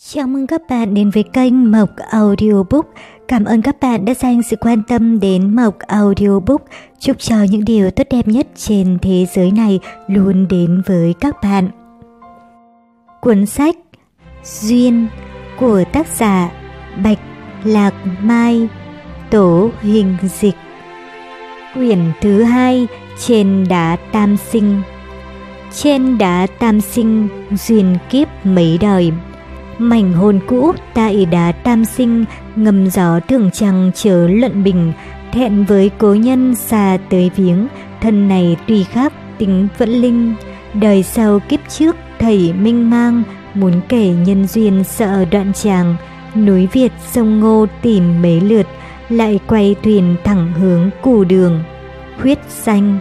Chào mừng các bạn đến với kênh Mộc Audiobook. Cảm ơn các bạn đã dành sự quan tâm đến Mộc Audiobook. Chúc cho những điều tốt đẹp nhất trên thế giới này luôn đến với các bạn. Cuốn sách Duyên của tác giả Bạch Lạc Mai Tổ hình dịch, Quyển thứ hai Trên đá tam sinh Trên đá tam sinh duyên kiếp mấy đời Mảnh hồn cũ tại đá tam sinh, ngầm gió thường trăng chớ luận bình. Thẹn với cố nhân xa tới viếng, thân này tuy khác, tính vẫn linh. Đời sau kiếp trước, thầy minh mang, muốn kể nhân duyên sợ đoạn tràng. Núi Việt sông Ngô tìm mấy lượt, lại quay thuyền thẳng hướng cù đường. Huyết xanh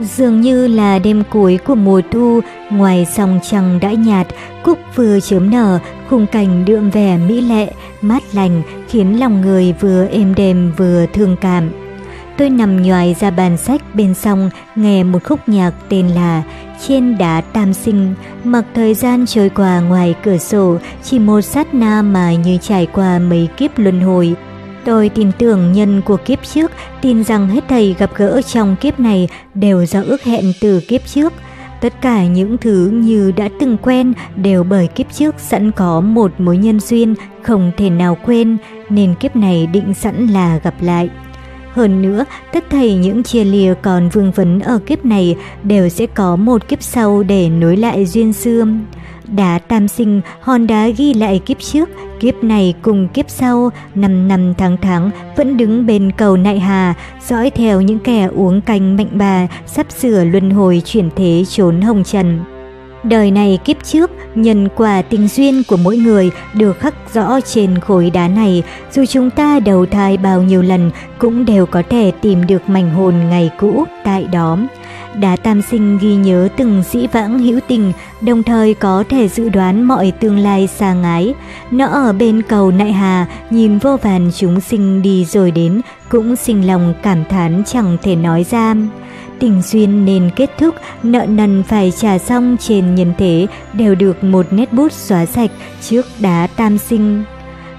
Dường như là đêm cuối của mùa thu, ngoài sông trăng đã nhạt, cúc vừa chớm nở, khung cảnh đượm vẻ mỹ lệ, mát lành, khiến lòng người vừa êm đềm vừa thương cảm. Tôi nằm nhoài ra bàn sách bên sông, nghe một khúc nhạc tên là Trên đá tam sinh, mặc thời gian trôi qua ngoài cửa sổ, chỉ một sát na mà như trải qua mấy kiếp luân hồi, Tôi tin tưởng nhân của kiếp trước, tin rằng hết thầy gặp gỡ trong kiếp này đều do ước hẹn từ kiếp trước. Tất cả những thứ như đã từng quen đều bởi kiếp trước sẵn có một mối nhân duyên không thể nào quên, nên kiếp này định sẵn là gặp lại. Hơn nữa, tất thầy những chia lìa còn vương vấn ở kiếp này đều sẽ có một kiếp sau để nối lại duyên xưa đã tam sinh, hòn đá ghi lại kiếp trước, kiếp này cùng kiếp sau, năm năm tháng tháng vẫn đứng bên cầu nại hà, dõi theo những kẻ uống canh mạnh bà, sắp sửa luân hồi chuyển thế trốn hồng trần. Đời này kiếp trước, nhân quả tình duyên của mỗi người được khắc rõ trên khối đá này, dù chúng ta đầu thai bao nhiêu lần cũng đều có thể tìm được mảnh hồn ngày cũ tại đó. Đá tam sinh ghi nhớ từng dĩ vãng hữu tình, đồng thời có thể dự đoán mọi tương lai xa ngái. Nó ở bên cầu nại hà, nhìn vô vàn chúng sinh đi rồi đến, cũng sinh lòng cảm thán chẳng thể nói ra. Tình duyên nên kết thúc, nợ nần phải trả xong trên nhân thế đều được một nét bút xóa sạch trước đá tam sinh.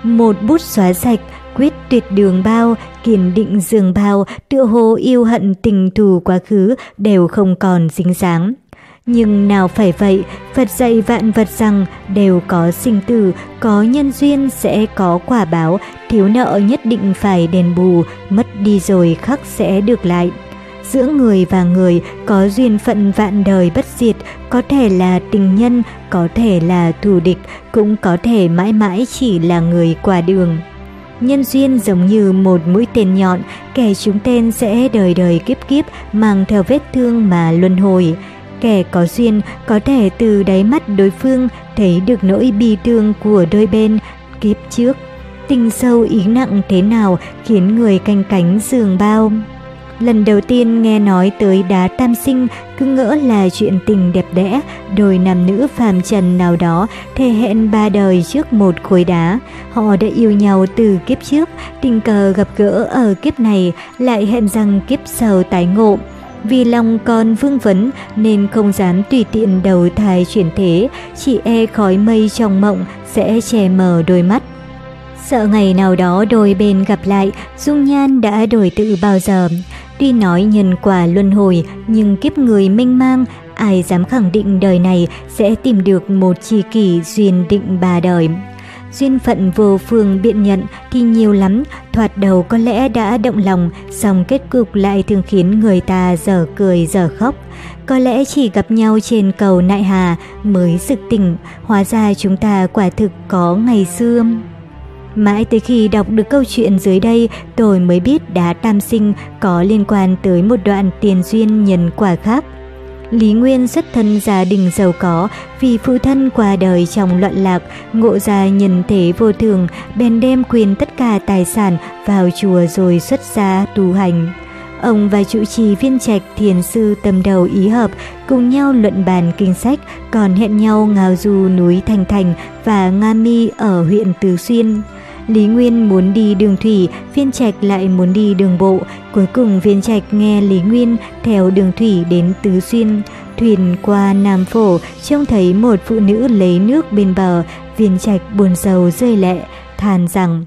Một bút xóa sạch, quyết tuyệt đường bao, kiên định dường bao, tựa hồ yêu hận tình thù quá khứ đều không còn dính dáng. Nhưng nào phải vậy, Phật dạy vạn vật rằng đều có sinh tử, có nhân duyên sẽ có quả báo, thiếu nợ nhất định phải đền bù, mất đi rồi khắc sẽ được lại. Giữa người và người có duyên phận vạn đời bất diệt, có thể là tình nhân, có thể là thù địch, cũng có thể mãi mãi chỉ là người qua đường. Nhân duyên giống như một mũi tên nhọn, kẻ chúng tên sẽ đời đời kiếp kiếp mang theo vết thương mà luân hồi. Kẻ có duyên có thể từ đáy mắt đối phương thấy được nỗi bi thương của đôi bên kiếp trước. Tình sâu ý nặng thế nào khiến người canh cánh giường bao. Lần đầu tiên nghe nói tới đá tam sinh cứ ngỡ là chuyện tình đẹp đẽ, đôi nam nữ phàm trần nào đó thề hẹn ba đời trước một khối đá. Họ đã yêu nhau từ kiếp trước, tình cờ gặp gỡ ở kiếp này, lại hẹn rằng kiếp sau tái ngộ. Vì lòng còn vương vấn nên không dám tùy tiện đầu thai chuyển thế, chỉ e khói mây trong mộng sẽ che mờ đôi mắt. Sợ ngày nào đó đôi bên gặp lại, dung nhan đã đổi tự bao giờ. Tuy nói nhân quả luân hồi, nhưng kiếp người mênh mang, ai dám khẳng định đời này sẽ tìm được một chi kỷ duyên định ba đời. Duyên phận vô phương biện nhận thì nhiều lắm, thoạt đầu có lẽ đã động lòng, song kết cục lại thường khiến người ta dở cười dở khóc. Có lẽ chỉ gặp nhau trên cầu nại hà mới sực tỉnh, hóa ra chúng ta quả thực có ngày xưa. Mãi tới khi đọc được câu chuyện dưới đây, tôi mới biết đá tam sinh có liên quan tới một đoạn tiền duyên nhân quả khác. Lý Nguyên xuất thân gia đình giàu có, vì phụ thân qua đời trong loạn lạc, ngộ ra nhân thế vô thường, bèn đem quyền tất cả tài sản vào chùa rồi xuất gia tu hành. Ông và trụ trì viên trạch thiền sư tâm đầu ý hợp cùng nhau luận bàn kinh sách, còn hẹn nhau ngào du núi Thành Thành và Nga Mi ở huyện từ Xuyên. Lý Nguyên muốn đi đường thủy, Viên Trạch lại muốn đi đường bộ. Cuối cùng Viên Trạch nghe Lý Nguyên theo đường thủy đến Tứ Xuyên. Thuyền qua Nam Phổ trông thấy một phụ nữ lấy nước bên bờ, viên trạch buồn rầu rơi lệ, than rằng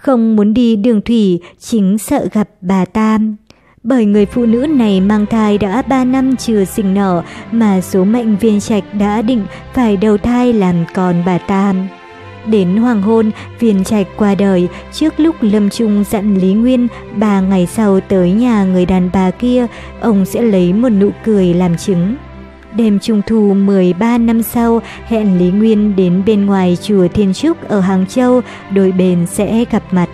không muốn đi đường thủy, chính sợ gặp bà Tam. Bởi người phụ nữ này mang thai đã 3 năm chưa sinh nở mà số mệnh viên trạch đã định phải đầu thai làm con bà Tam. Đến hoàng hôn, viên trạch qua đời, trước lúc lâm trung dặn Lý Nguyên, ba ngày sau tới nhà người đàn bà kia, ông sẽ lấy một nụ cười làm chứng. Đêm trung thu 13 năm sau, hẹn Lý Nguyên đến bên ngoài chùa Thiên Trúc ở Hàng Châu, đôi bên sẽ gặp mặt.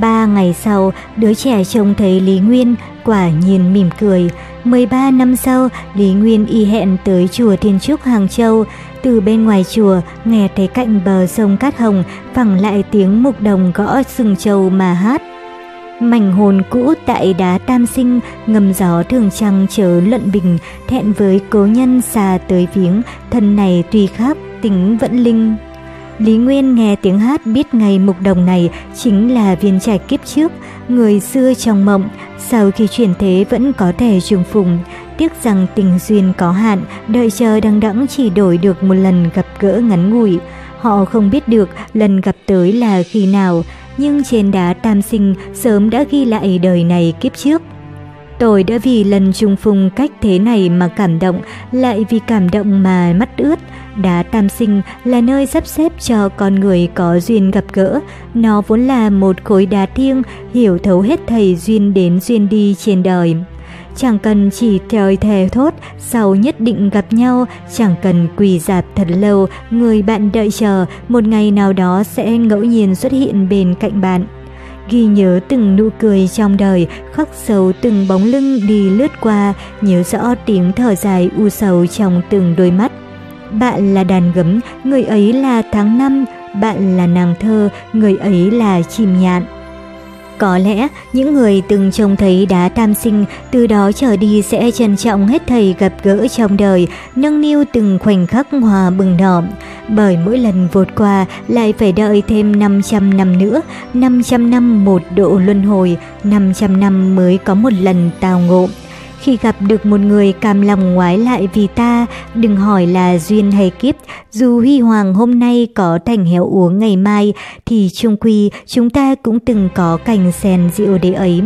Ba ngày sau, đứa trẻ trông thấy Lý Nguyên, quả nhiên mỉm cười. 13 năm sau, Lý Nguyên y hẹn tới chùa Thiên Trúc Hàng Châu. Từ bên ngoài chùa, nghe thấy cạnh bờ sông Cát Hồng, phẳng lại tiếng mục đồng gõ sừng châu mà hát. Mảnh hồn cũ tại đá tam sinh, ngầm gió thường trăng chớ luận bình, thẹn với cố nhân xa tới viếng, thân này tuy khác, tính vẫn linh. Lý Nguyên nghe tiếng hát biết ngày mục đồng này chính là viên trạch kiếp trước, người xưa trong mộng, sau khi chuyển thế vẫn có thể trùng phùng. Tiếc rằng tình duyên có hạn, đợi chờ đằng đẵng chỉ đổi được một lần gặp gỡ ngắn ngủi. Họ không biết được lần gặp tới là khi nào, nhưng trên đá tam sinh sớm đã ghi lại đời này kiếp trước. Tôi đã vì lần trùng phùng cách thế này mà cảm động, lại vì cảm động mà mắt ướt. Đá tam sinh là nơi sắp xếp cho con người có duyên gặp gỡ. Nó vốn là một khối đá thiêng, hiểu thấu hết thầy duyên đến duyên đi trên đời. Chẳng cần chỉ thời thề thốt, sau nhất định gặp nhau, chẳng cần quỳ dạp thật lâu, người bạn đợi chờ, một ngày nào đó sẽ ngẫu nhiên xuất hiện bên cạnh bạn ghi nhớ từng nụ cười trong đời, khắc sâu từng bóng lưng đi lướt qua, nhớ rõ tiếng thở dài u sầu trong từng đôi mắt. Bạn là đàn gấm, người ấy là tháng năm, bạn là nàng thơ, người ấy là chim nhạn. Có lẽ những người từng trông thấy đá tam sinh từ đó trở đi sẽ trân trọng hết thầy gặp gỡ trong đời, nâng niu từng khoảnh khắc hòa bừng nở. Bởi mỗi lần vượt qua lại phải đợi thêm 500 năm nữa, 500 năm một độ luân hồi, 500 năm mới có một lần tào ngộ. Khi gặp được một người cam lòng ngoái lại vì ta, đừng hỏi là duyên hay kiếp, dù huy hoàng hôm nay có thành héo uống ngày mai, thì chung quy chúng ta cũng từng có cành sen rượu đế ấy.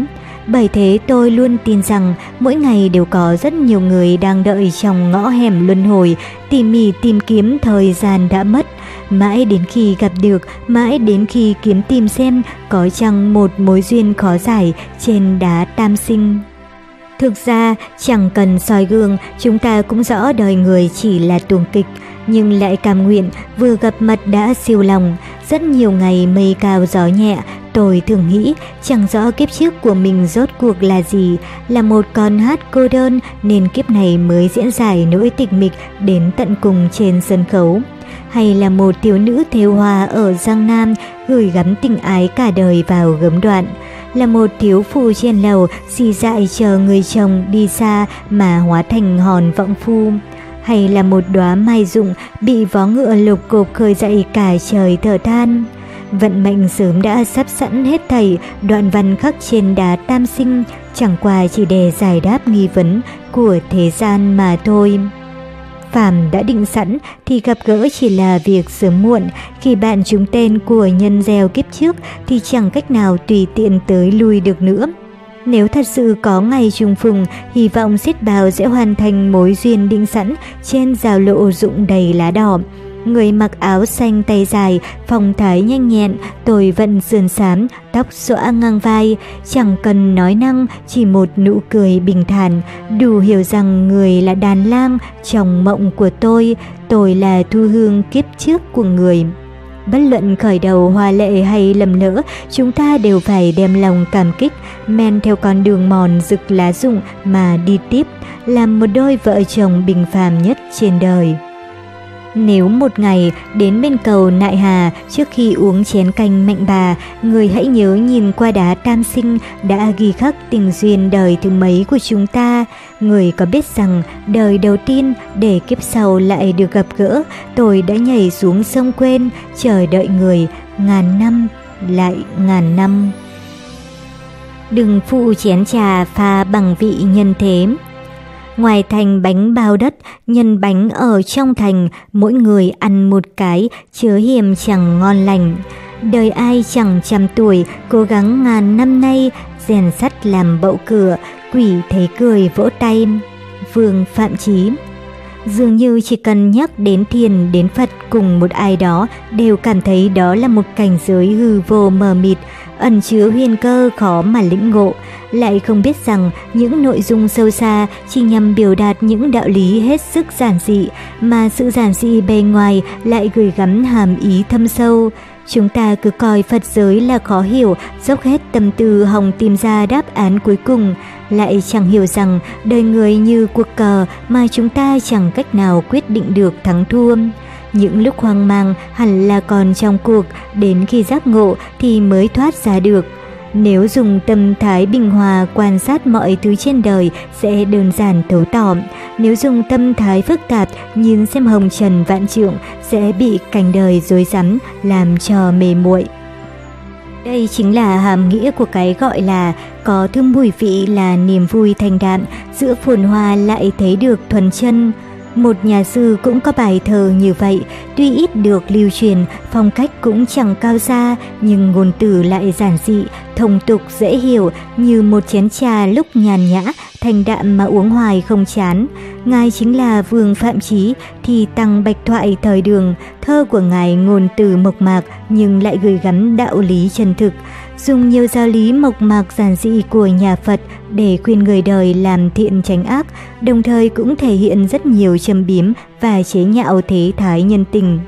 Bởi thế tôi luôn tin rằng mỗi ngày đều có rất nhiều người đang đợi trong ngõ hẻm luân hồi, tỉ mỉ tìm kiếm thời gian đã mất. Mãi đến khi gặp được, mãi đến khi kiếm tìm xem có chăng một mối duyên khó giải trên đá tam sinh. Thực ra, chẳng cần soi gương, chúng ta cũng rõ đời người chỉ là tuồng kịch, nhưng lại cam nguyện vừa gặp mặt đã siêu lòng. Rất nhiều ngày mây cao gió nhẹ, tôi thường nghĩ chẳng rõ kiếp trước của mình rốt cuộc là gì, là một con hát cô đơn nên kiếp này mới diễn giải nỗi tịch mịch đến tận cùng trên sân khấu. Hay là một thiếu nữ thêu hoa ở Giang Nam gửi gắm tình ái cả đời vào gấm đoạn là một thiếu phụ trên lầu xì dại chờ người chồng đi xa mà hóa thành hòn vọng phu hay là một đóa mai rụng bị vó ngựa lục cục khơi dậy cả trời thở than. Vận mệnh sớm đã sắp sẵn hết thảy, đoạn văn khắc trên đá tam sinh, chẳng qua chỉ để giải đáp nghi vấn của thế gian mà thôi. Phàm đã định sẵn thì gặp gỡ chỉ là việc sớm muộn, khi bạn trúng tên của nhân gieo kiếp trước thì chẳng cách nào tùy tiện tới lui được nữa. Nếu thật sự có ngày trùng phùng, hy vọng xiết bào sẽ hoàn thành mối duyên định sẵn trên rào lộ rụng đầy lá đỏ. Người mặc áo xanh tay dài, phong thái nhanh nhẹn, tôi vẫn sườn xám, tóc xõa ngang vai, chẳng cần nói năng, chỉ một nụ cười bình thản, đủ hiểu rằng người là đàn lang trong mộng của tôi, tôi là thu hương kiếp trước của người. Bất luận khởi đầu hoa lệ hay lầm lỡ, chúng ta đều phải đem lòng cảm kích, men theo con đường mòn rực lá rụng mà đi tiếp, làm một đôi vợ chồng bình phàm nhất trên đời. Nếu một ngày đến bên cầu Nại Hà trước khi uống chén canh mạnh bà, người hãy nhớ nhìn qua đá tam sinh đã ghi khắc tình duyên đời thứ mấy của chúng ta. Người có biết rằng đời đầu tiên để kiếp sau lại được gặp gỡ, tôi đã nhảy xuống sông quên, chờ đợi người, ngàn năm, lại ngàn năm. Đừng phụ chén trà pha bằng vị nhân thế ngoài thành bánh bao đất, nhân bánh ở trong thành, mỗi người ăn một cái, chứa hiềm chẳng ngon lành. Đời ai chẳng trăm tuổi, cố gắng ngàn năm nay, rèn sắt làm bậu cửa, quỷ thấy cười vỗ tay. Vương Phạm Chí Dường như chỉ cần nhắc đến thiền đến Phật cùng một ai đó đều cảm thấy đó là một cảnh giới hư vô mờ mịt, ẩn chứa huyền cơ khó mà lĩnh ngộ, lại không biết rằng những nội dung sâu xa chỉ nhằm biểu đạt những đạo lý hết sức giản dị, mà sự giản dị bề ngoài lại gửi gắm hàm ý thâm sâu. Chúng ta cứ coi Phật giới là khó hiểu, dốc hết tâm tư hòng tìm ra đáp án cuối cùng, lại chẳng hiểu rằng đời người như cuộc cờ mà chúng ta chẳng cách nào quyết định được thắng thua. Những lúc hoang mang hẳn là còn trong cuộc, đến khi giác ngộ thì mới thoát ra được. Nếu dùng tâm thái bình hòa quan sát mọi thứ trên đời sẽ đơn giản thấu tỏ. Nếu dùng tâm thái phức tạp nhìn xem hồng trần vạn trượng sẽ bị cảnh đời dối rắm làm cho mê muội. Đây chính là hàm nghĩa của cái gọi là có thương mùi vị là niềm vui thanh đạm, giữa phồn hoa lại thấy được thuần chân. Một nhà sư cũng có bài thơ như vậy, tuy ít được lưu truyền, phong cách cũng chẳng cao xa, nhưng ngôn từ lại giản dị, thông tục dễ hiểu như một chén trà lúc nhàn nhã, thành đạm mà uống hoài không chán. Ngài chính là Vương Phạm Chí, thì tăng bạch thoại thời đường, thơ của Ngài ngôn từ mộc mạc nhưng lại gửi gắm đạo lý chân thực dùng nhiều giáo lý mộc mạc giản dị của nhà Phật để khuyên người đời làm thiện tránh ác, đồng thời cũng thể hiện rất nhiều châm biếm và chế nhạo thế thái nhân tình.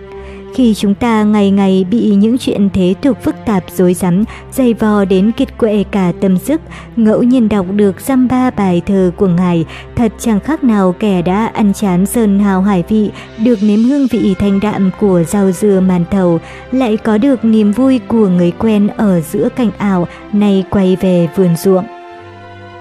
Khi chúng ta ngày ngày bị những chuyện thế tục phức tạp dối rắm, dày vò đến kiệt quệ cả tâm sức, ngẫu nhiên đọc được dăm ba bài thơ của Ngài, thật chẳng khác nào kẻ đã ăn chán sơn hào hải vị, được nếm hương vị thanh đạm của rau dưa màn thầu, lại có được niềm vui của người quen ở giữa cảnh ảo, nay quay về vườn ruộng.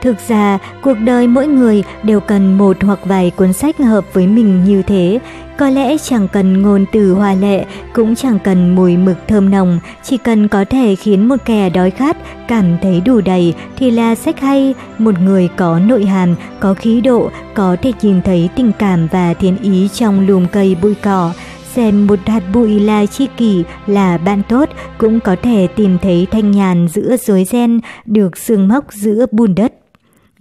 Thực ra, cuộc đời mỗi người đều cần một hoặc vài cuốn sách hợp với mình như thế. Có lẽ chẳng cần ngôn từ hoa lệ, cũng chẳng cần mùi mực thơm nồng, chỉ cần có thể khiến một kẻ đói khát cảm thấy đủ đầy thì là sách hay. Một người có nội hàm, có khí độ, có thể nhìn thấy tình cảm và thiên ý trong lùm cây bụi cỏ. Xem một hạt bụi là chi kỷ, là bạn tốt, cũng có thể tìm thấy thanh nhàn giữa rối ren, được sương móc giữa bùn đất.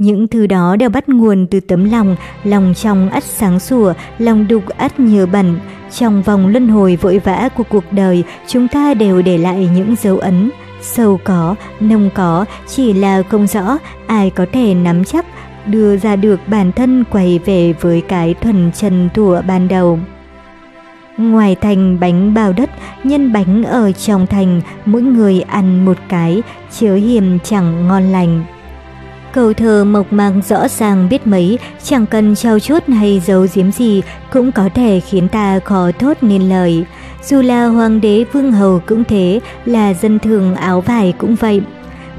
Những thứ đó đều bắt nguồn từ tấm lòng, lòng trong ắt sáng sủa, lòng đục ắt nhờ bẩn. Trong vòng luân hồi vội vã của cuộc đời, chúng ta đều để lại những dấu ấn. Sâu có, nông có, chỉ là không rõ ai có thể nắm chắc, đưa ra được bản thân quay về với cái thuần chân thủa ban đầu. Ngoài thành bánh bao đất, nhân bánh ở trong thành, mỗi người ăn một cái, chớ hiềm chẳng ngon lành. Câu thơ mộc mạc rõ ràng biết mấy, chẳng cần trao chuốt hay giấu giếm gì cũng có thể khiến ta khó thốt nên lời. Dù là hoàng đế vương hầu cũng thế, là dân thường áo vải cũng vậy.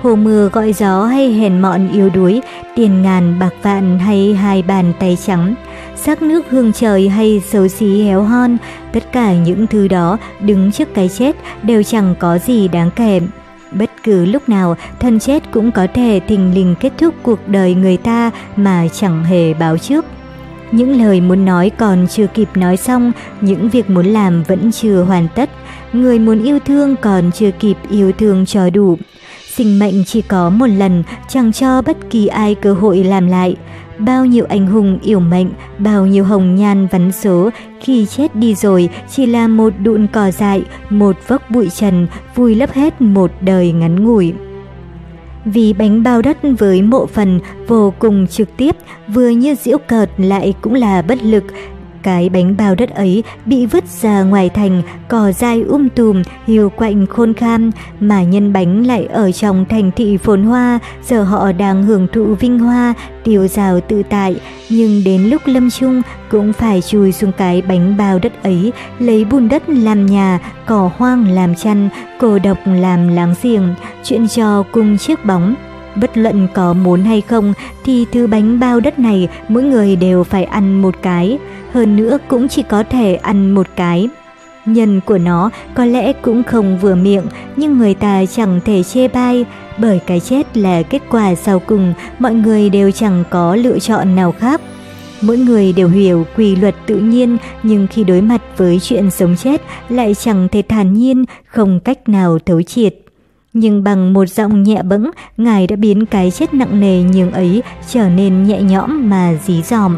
Hồ mưa gọi gió hay hèn mọn yếu đuối, tiền ngàn bạc vạn hay hai bàn tay trắng, sắc nước hương trời hay xấu xí héo hon, tất cả những thứ đó đứng trước cái chết đều chẳng có gì đáng kèm. Bất cứ lúc nào, thân chết cũng có thể thình lình kết thúc cuộc đời người ta mà chẳng hề báo trước. Những lời muốn nói còn chưa kịp nói xong, những việc muốn làm vẫn chưa hoàn tất. Người muốn yêu thương còn chưa kịp yêu thương cho đủ. Sinh mệnh chỉ có một lần, chẳng cho bất kỳ ai cơ hội làm lại. Bao nhiêu anh hùng yêu mệnh, bao nhiêu hồng nhan vắn số, khi chết đi rồi chỉ là một đụn cỏ dại, một vốc bụi trần, vui lấp hết một đời ngắn ngủi. Vì bánh bao đất với mộ phần vô cùng trực tiếp, vừa như diễu cợt lại cũng là bất lực, cái bánh bao đất ấy bị vứt ra ngoài thành, cỏ dai um tùm, hiu quạnh khôn kham, mà nhân bánh lại ở trong thành thị phồn hoa, giờ họ đang hưởng thụ vinh hoa, tiêu rào tự tại, nhưng đến lúc lâm chung cũng phải chui xuống cái bánh bao đất ấy, lấy bùn đất làm nhà, cỏ hoang làm chăn, cô độc làm láng giềng, chuyện trò cùng chiếc bóng. Bất luận có muốn hay không thì thứ bánh bao đất này mỗi người đều phải ăn một cái, hơn nữa cũng chỉ có thể ăn một cái. Nhân của nó có lẽ cũng không vừa miệng, nhưng người ta chẳng thể chê bai, bởi cái chết là kết quả sau cùng, mọi người đều chẳng có lựa chọn nào khác. Mỗi người đều hiểu quy luật tự nhiên, nhưng khi đối mặt với chuyện sống chết lại chẳng thể thản nhiên, không cách nào thấu triệt. Nhưng bằng một giọng nhẹ bẫng, Ngài đã biến cái chết nặng nề nhường ấy trở nên nhẹ nhõm mà dí dỏm.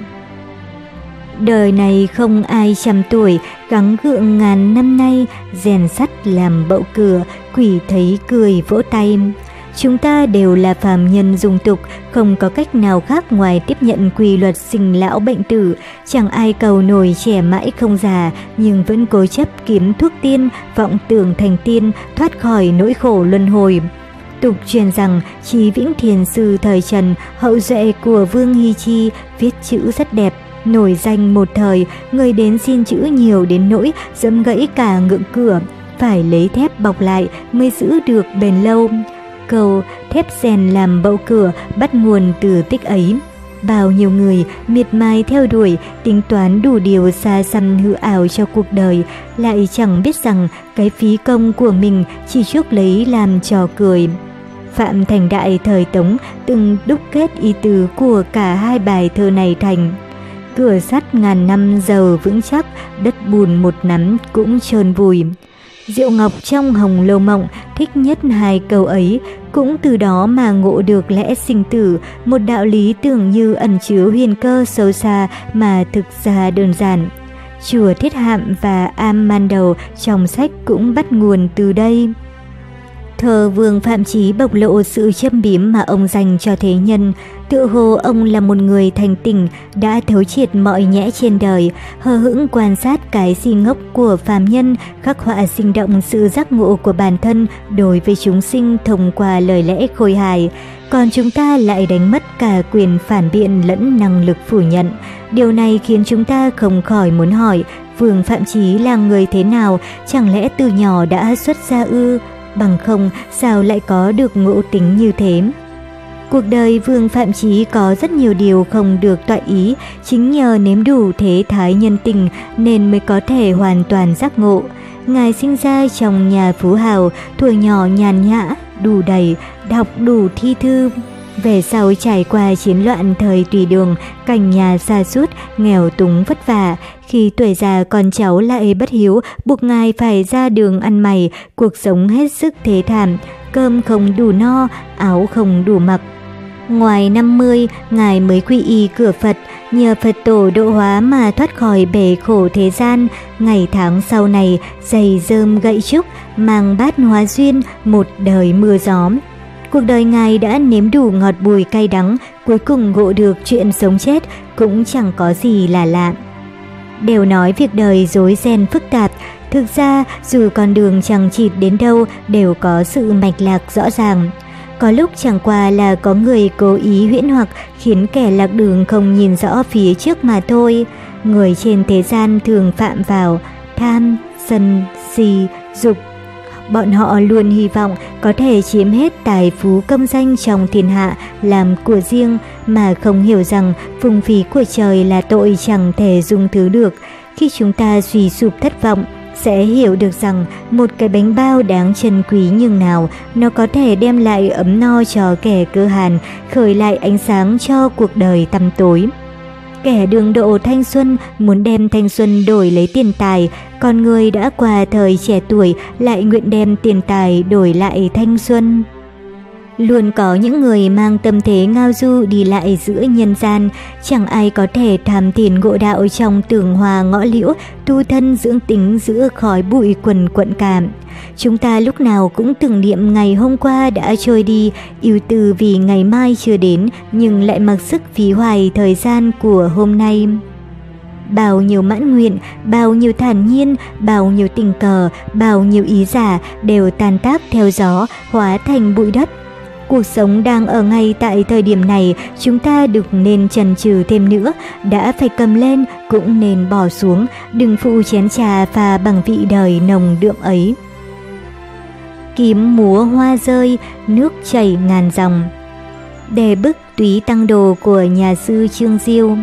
Đời này không ai trăm tuổi, gắng gượng ngàn năm nay, rèn sắt làm bậu cửa, quỷ thấy cười vỗ tay. Chúng ta đều là phàm nhân dung tục, không có cách nào khác ngoài tiếp nhận quy luật sinh lão bệnh tử. Chẳng ai cầu nổi trẻ mãi không già, nhưng vẫn cố chấp kiếm thuốc tiên, vọng tưởng thành tiên, thoát khỏi nỗi khổ luân hồi. Tục truyền rằng Chí Vĩnh Thiền Sư thời Trần, hậu duệ của Vương Hy Chi, viết chữ rất đẹp, nổi danh một thời, người đến xin chữ nhiều đến nỗi dẫm gãy cả ngưỡng cửa, phải lấy thép bọc lại mới giữ được bền lâu. Câu thép rèn làm bậu cửa bắt nguồn từ tích ấy. Bao nhiêu người miệt mài theo đuổi, tính toán đủ điều xa xăm hư ảo cho cuộc đời, lại chẳng biết rằng cái phí công của mình chỉ chuốc lấy làm trò cười. Phạm Thành Đại thời Tống từng đúc kết ý tứ của cả hai bài thơ này thành Cửa sắt ngàn năm giàu vững chắc, đất bùn một nắm cũng trơn vùi. Diệu Ngọc trong Hồng Lâu Mộng thích nhất hai câu ấy, cũng từ đó mà ngộ được lẽ sinh tử, một đạo lý tưởng như ẩn chứa huyền cơ sâu xa mà thực ra đơn giản. Chùa Thiết Hạm và Am Man Đầu trong sách cũng bắt nguồn từ đây. Thờ Vương Phạm Chí bộc lộ sự châm biếm mà ông dành cho thế nhân, tự hồ ông là một người thành tỉnh, đã thấu triệt mọi nhẽ trên đời, hờ hững quan sát cái si ngốc của phàm nhân, khắc họa sinh động sự giác ngộ của bản thân đối với chúng sinh thông qua lời lẽ khôi hài. Còn chúng ta lại đánh mất cả quyền phản biện lẫn năng lực phủ nhận. Điều này khiến chúng ta không khỏi muốn hỏi, Vương Phạm Chí là người thế nào, chẳng lẽ từ nhỏ đã xuất gia ư? Bằng không sao lại có được ngộ tính như thế. Cuộc đời Vương Phạm Chí có rất nhiều điều không được tọa ý, chính nhờ nếm đủ thế thái nhân tình nên mới có thể hoàn toàn giác ngộ. Ngài sinh ra trong nhà phú hào, tuổi nhỏ nhàn nhã, đủ đầy, đọc đủ thi thư, về sau trải qua chiến loạn thời tùy đường, cảnh nhà xa sút nghèo túng vất vả, khi tuổi già con cháu lại bất hiếu, buộc ngài phải ra đường ăn mày, cuộc sống hết sức thế thảm, cơm không đủ no, áo không đủ mặc. Ngoài 50, ngài mới quy y cửa Phật, nhờ Phật tổ độ hóa mà thoát khỏi bể khổ thế gian, ngày tháng sau này dày dơm gậy trúc, mang bát hóa duyên, một đời mưa gió. Cuộc đời ngài đã nếm đủ ngọt bùi cay đắng, cuối cùng ngộ được chuyện sống chết cũng chẳng có gì là lạ. Đều nói việc đời dối ren phức tạp, thực ra dù con đường chẳng chịt đến đâu đều có sự mạch lạc rõ ràng. Có lúc chẳng qua là có người cố ý huyễn hoặc khiến kẻ lạc đường không nhìn rõ phía trước mà thôi. Người trên thế gian thường phạm vào tham, sân, si, dục, Bọn họ luôn hy vọng có thể chiếm hết tài phú công danh trong thiên hạ làm của riêng mà không hiểu rằng phung phí của trời là tội chẳng thể dung thứ được. Khi chúng ta suy sụp thất vọng, sẽ hiểu được rằng một cái bánh bao đáng trân quý như nào nó có thể đem lại ấm no cho kẻ cơ hàn, khởi lại ánh sáng cho cuộc đời tăm tối. Kẻ đường độ thanh xuân muốn đem thanh xuân đổi lấy tiền tài, còn người đã qua thời trẻ tuổi lại nguyện đem tiền tài đổi lại thanh xuân. Luôn có những người mang tâm thế ngao du đi lại giữa nhân gian, chẳng ai có thể tham thiền ngộ đạo trong tường hòa ngõ liễu, tu thân dưỡng tính giữa khói bụi quần quận cảm. Chúng ta lúc nào cũng tưởng niệm ngày hôm qua đã trôi đi, yêu từ vì ngày mai chưa đến, nhưng lại mặc sức phí hoài thời gian của hôm nay. Bao nhiêu mãn nguyện, bao nhiêu thản nhiên, bao nhiêu tình cờ, bao nhiêu ý giả đều tan tác theo gió, hóa thành bụi đất Cuộc sống đang ở ngay tại thời điểm này, chúng ta đừng nên chần chừ thêm nữa, đã phải cầm lên cũng nên bỏ xuống, đừng phụ chén trà pha bằng vị đời nồng đượm ấy. Kiếm múa hoa rơi, nước chảy ngàn dòng. Đề bức túy tăng đồ của nhà sư Trương Diêu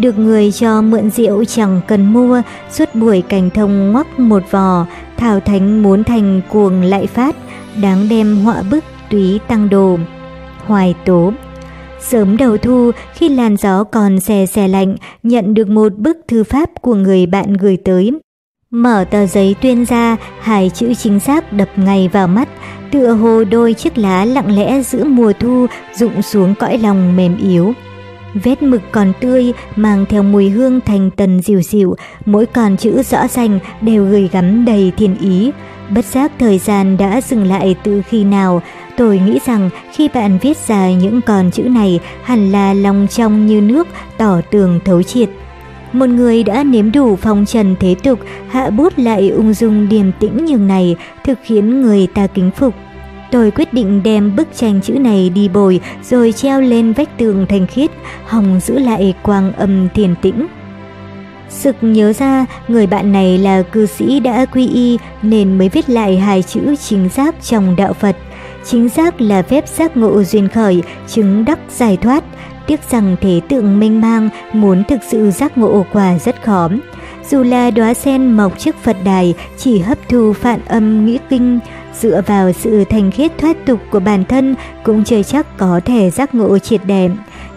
được người cho mượn rượu chẳng cần mua, suốt buổi cảnh thông ngoắc một vò, thảo thánh muốn thành cuồng lại phát, đáng đem họa bức túy tăng đồ. Hoài tố Sớm đầu thu, khi làn gió còn xè xè lạnh, nhận được một bức thư pháp của người bạn gửi tới. Mở tờ giấy tuyên ra, hai chữ chính xác đập ngay vào mắt, tựa hồ đôi chiếc lá lặng lẽ giữa mùa thu rụng xuống cõi lòng mềm yếu. Vết mực còn tươi, mang theo mùi hương thành tần dịu dịu, mỗi con chữ rõ ràng đều gửi gắm đầy thiên ý. Bất giác thời gian đã dừng lại từ khi nào, tôi nghĩ rằng khi bạn viết ra những con chữ này hẳn là lòng trong như nước, tỏ tường thấu triệt. Một người đã nếm đủ phong trần thế tục, hạ bút lại ung dung điềm tĩnh như này, thực khiến người ta kính phục. Tôi quyết định đem bức tranh chữ này đi bồi rồi treo lên vách tường thanh khiết, hòng giữ lại quang âm thiền tĩnh. Sực nhớ ra người bạn này là cư sĩ đã quy y nên mới viết lại hai chữ chính giác trong đạo Phật. Chính giác là phép giác ngộ duyên khởi, chứng đắc giải thoát. Tiếc rằng thế tượng minh mang muốn thực sự giác ngộ quả rất khó. Dù là đóa sen mọc trước Phật đài chỉ hấp thu phản âm nghĩ kinh, dựa vào sự thành khiết thoát tục của bản thân cũng chưa chắc có thể giác ngộ triệt đẹp.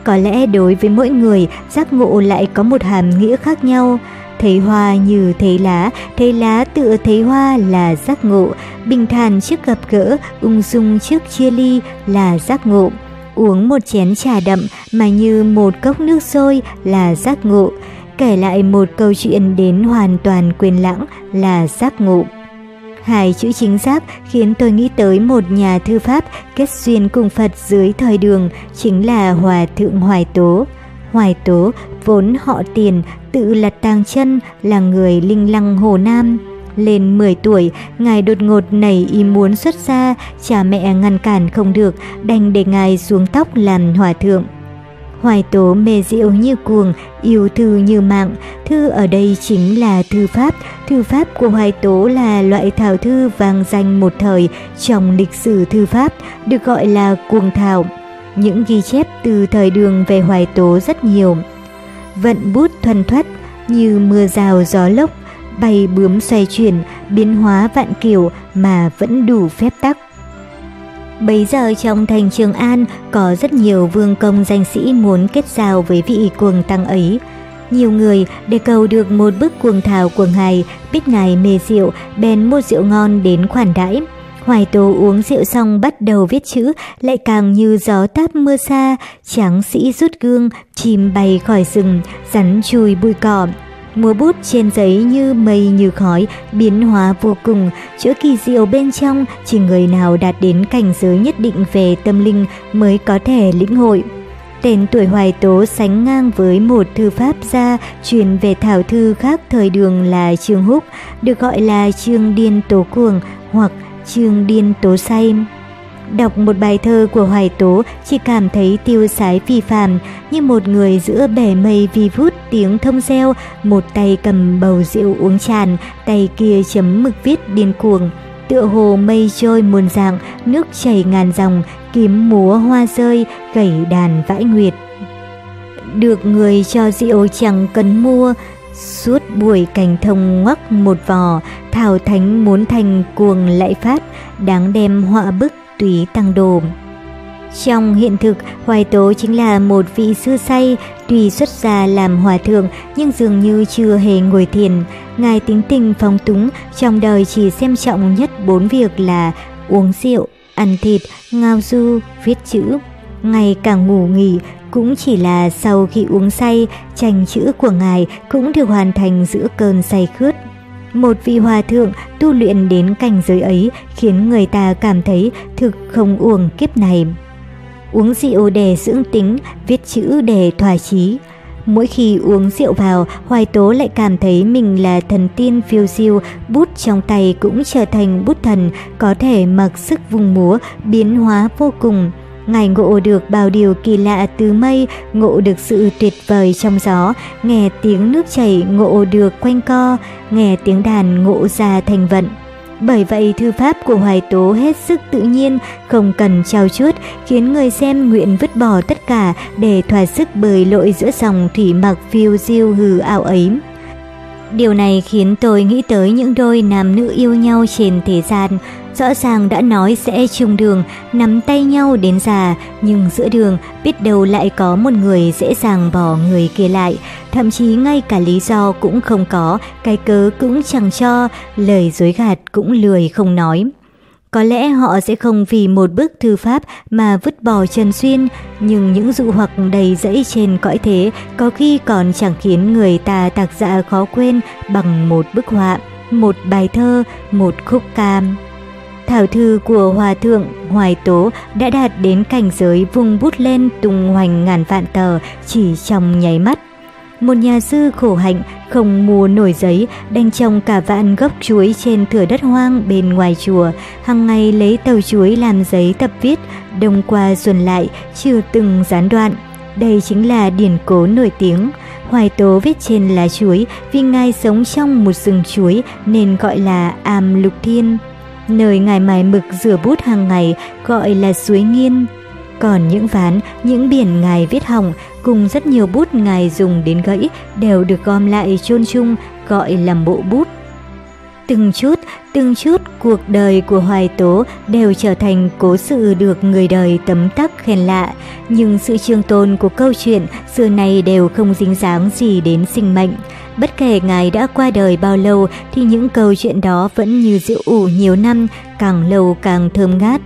Có lẽ đối với mỗi người, giác ngộ lại có một hàm nghĩa khác nhau. Thấy hoa như thấy lá, thấy lá tựa thấy hoa là giác ngộ, bình thản trước gặp gỡ, ung dung trước chia ly là giác ngộ. Uống một chén trà đậm mà như một cốc nước sôi là giác ngộ. Kể lại một câu chuyện đến hoàn toàn quên lãng là giác ngộ. Hai chữ chính xác khiến tôi nghĩ tới một nhà thư pháp kết duyên cùng Phật dưới thời đường, chính là Hòa Thượng Hoài Tố. Hoài Tố vốn họ tiền, tự là tàng chân, là người linh lăng Hồ Nam. Lên 10 tuổi, ngài đột ngột nảy ý muốn xuất gia, cha mẹ ngăn cản không được, đành để ngài xuống tóc làm hòa thượng. Hoài tố mê diệu như cuồng, yêu thư như mạng, thư ở đây chính là thư pháp, thư pháp của Hoài tố là loại thảo thư vang danh một thời trong lịch sử thư pháp, được gọi là cuồng thảo. Những ghi chép từ thời đường về Hoài tố rất nhiều. Vận bút thuần thoát như mưa rào gió lốc, bay bướm xoay chuyển, biến hóa vạn kiểu mà vẫn đủ phép tắc. Bấy giờ trong thành Trường An có rất nhiều vương công danh sĩ muốn kết giao với vị cuồng tăng ấy. Nhiều người để cầu được một bức cuồng thảo của ngài, biết ngài mê rượu, bèn mua rượu ngon đến khoản đãi. Hoài Tố uống rượu xong bắt đầu viết chữ, lại càng như gió táp mưa xa, tráng sĩ rút gương, chim bay khỏi rừng, rắn chui bụi cỏ, Múa bút trên giấy như mây như khói, biến hóa vô cùng, chữa kỳ diệu bên trong chỉ người nào đạt đến cảnh giới nhất định về tâm linh mới có thể lĩnh hội. Tên tuổi hoài tố sánh ngang với một thư pháp gia truyền về thảo thư khác thời đường là Trương Húc, được gọi là Trương Điên Tố Cuồng hoặc Trương Điên Tố Say. Đọc một bài thơ của Hoài Tố chỉ cảm thấy tiêu sái phi phàm, như một người giữa bể mây vi vút tiếng thông reo, một tay cầm bầu rượu uống tràn, tay kia chấm mực viết điên cuồng. Tựa hồ mây trôi muôn dạng, nước chảy ngàn dòng, kiếm múa hoa rơi, gảy đàn vãi nguyệt. Được người cho rượu chẳng cần mua, Suốt buổi cảnh thông ngoắc một vò, Thảo Thánh muốn thành cuồng lại phát, đáng đem họa bức túy tăng đồ. Trong hiện thực, Hoài Tố chính là một vị sư say, tuy xuất gia làm hòa thượng nhưng dường như chưa hề ngồi thiền. Ngài tính tình phóng túng, trong đời chỉ xem trọng nhất bốn việc là uống rượu, ăn thịt, ngao du, viết chữ. Ngày càng ngủ nghỉ cũng chỉ là sau khi uống say, tranh chữ của ngài cũng được hoàn thành giữa cơn say khướt. Một vị hòa thượng tu luyện đến cảnh giới ấy khiến người ta cảm thấy thực không uổng kiếp này. Uống rượu để dưỡng tính, viết chữ để thỏa chí. Mỗi khi uống rượu vào, Hoài Tố lại cảm thấy mình là thần tiên phiêu diêu, bút trong tay cũng trở thành bút thần, có thể mặc sức vùng múa, biến hóa vô cùng. Ngài ngộ được bao điều kỳ lạ từ mây, ngộ được sự tuyệt vời trong gió, nghe tiếng nước chảy ngộ được quanh co, nghe tiếng đàn ngộ ra thành vận. Bởi vậy thư pháp của Hoài Tố hết sức tự nhiên, không cần trao chuốt, khiến người xem nguyện vứt bỏ tất cả để thỏa sức bơi lội giữa dòng thủy mặc phiêu diêu hừ ảo ấy. Điều này khiến tôi nghĩ tới những đôi nam nữ yêu nhau trên thế gian. Rõ ràng đã nói sẽ chung đường, nắm tay nhau đến già, nhưng giữa đường biết đâu lại có một người dễ dàng bỏ người kia lại. Thậm chí ngay cả lý do cũng không có, cái cớ cũng chẳng cho, lời dối gạt cũng lười không nói. Có lẽ họ sẽ không vì một bức thư pháp mà vứt bỏ Trần Xuyên, nhưng những dụ hoặc đầy dẫy trên cõi thế có khi còn chẳng khiến người ta tạc dạ khó quên bằng một bức họa, một bài thơ, một khúc cam. Thảo thư của Hòa Thượng Hoài Tố đã đạt đến cảnh giới vung bút lên tung hoành ngàn vạn tờ chỉ trong nháy mắt. Một nhà sư khổ hạnh không mua nổi giấy, đành trồng cả vạn gốc chuối trên thửa đất hoang bên ngoài chùa, hàng ngày lấy tàu chuối làm giấy tập viết, đông qua xuân lại, chưa từng gián đoạn. Đây chính là điển cố nổi tiếng. Hoài Tố viết trên lá chuối vì ngài sống trong một rừng chuối nên gọi là Am Lục Thiên. Nơi ngài mài mực rửa bút hàng ngày gọi là suối nghiên. Còn những ván, những biển ngài viết hỏng cùng rất nhiều bút ngài dùng đến gãy đều được gom lại chôn chung gọi là bộ bút. Từng chút, từng chút cuộc đời của Hoài Tố đều trở thành cố sự được người đời tấm tắc khen lạ, nhưng sự trường tồn của câu chuyện xưa này đều không dính dáng gì đến sinh mệnh. Bất kể ngài đã qua đời bao lâu thì những câu chuyện đó vẫn như rượu ủ nhiều năm, càng lâu càng thơm ngát.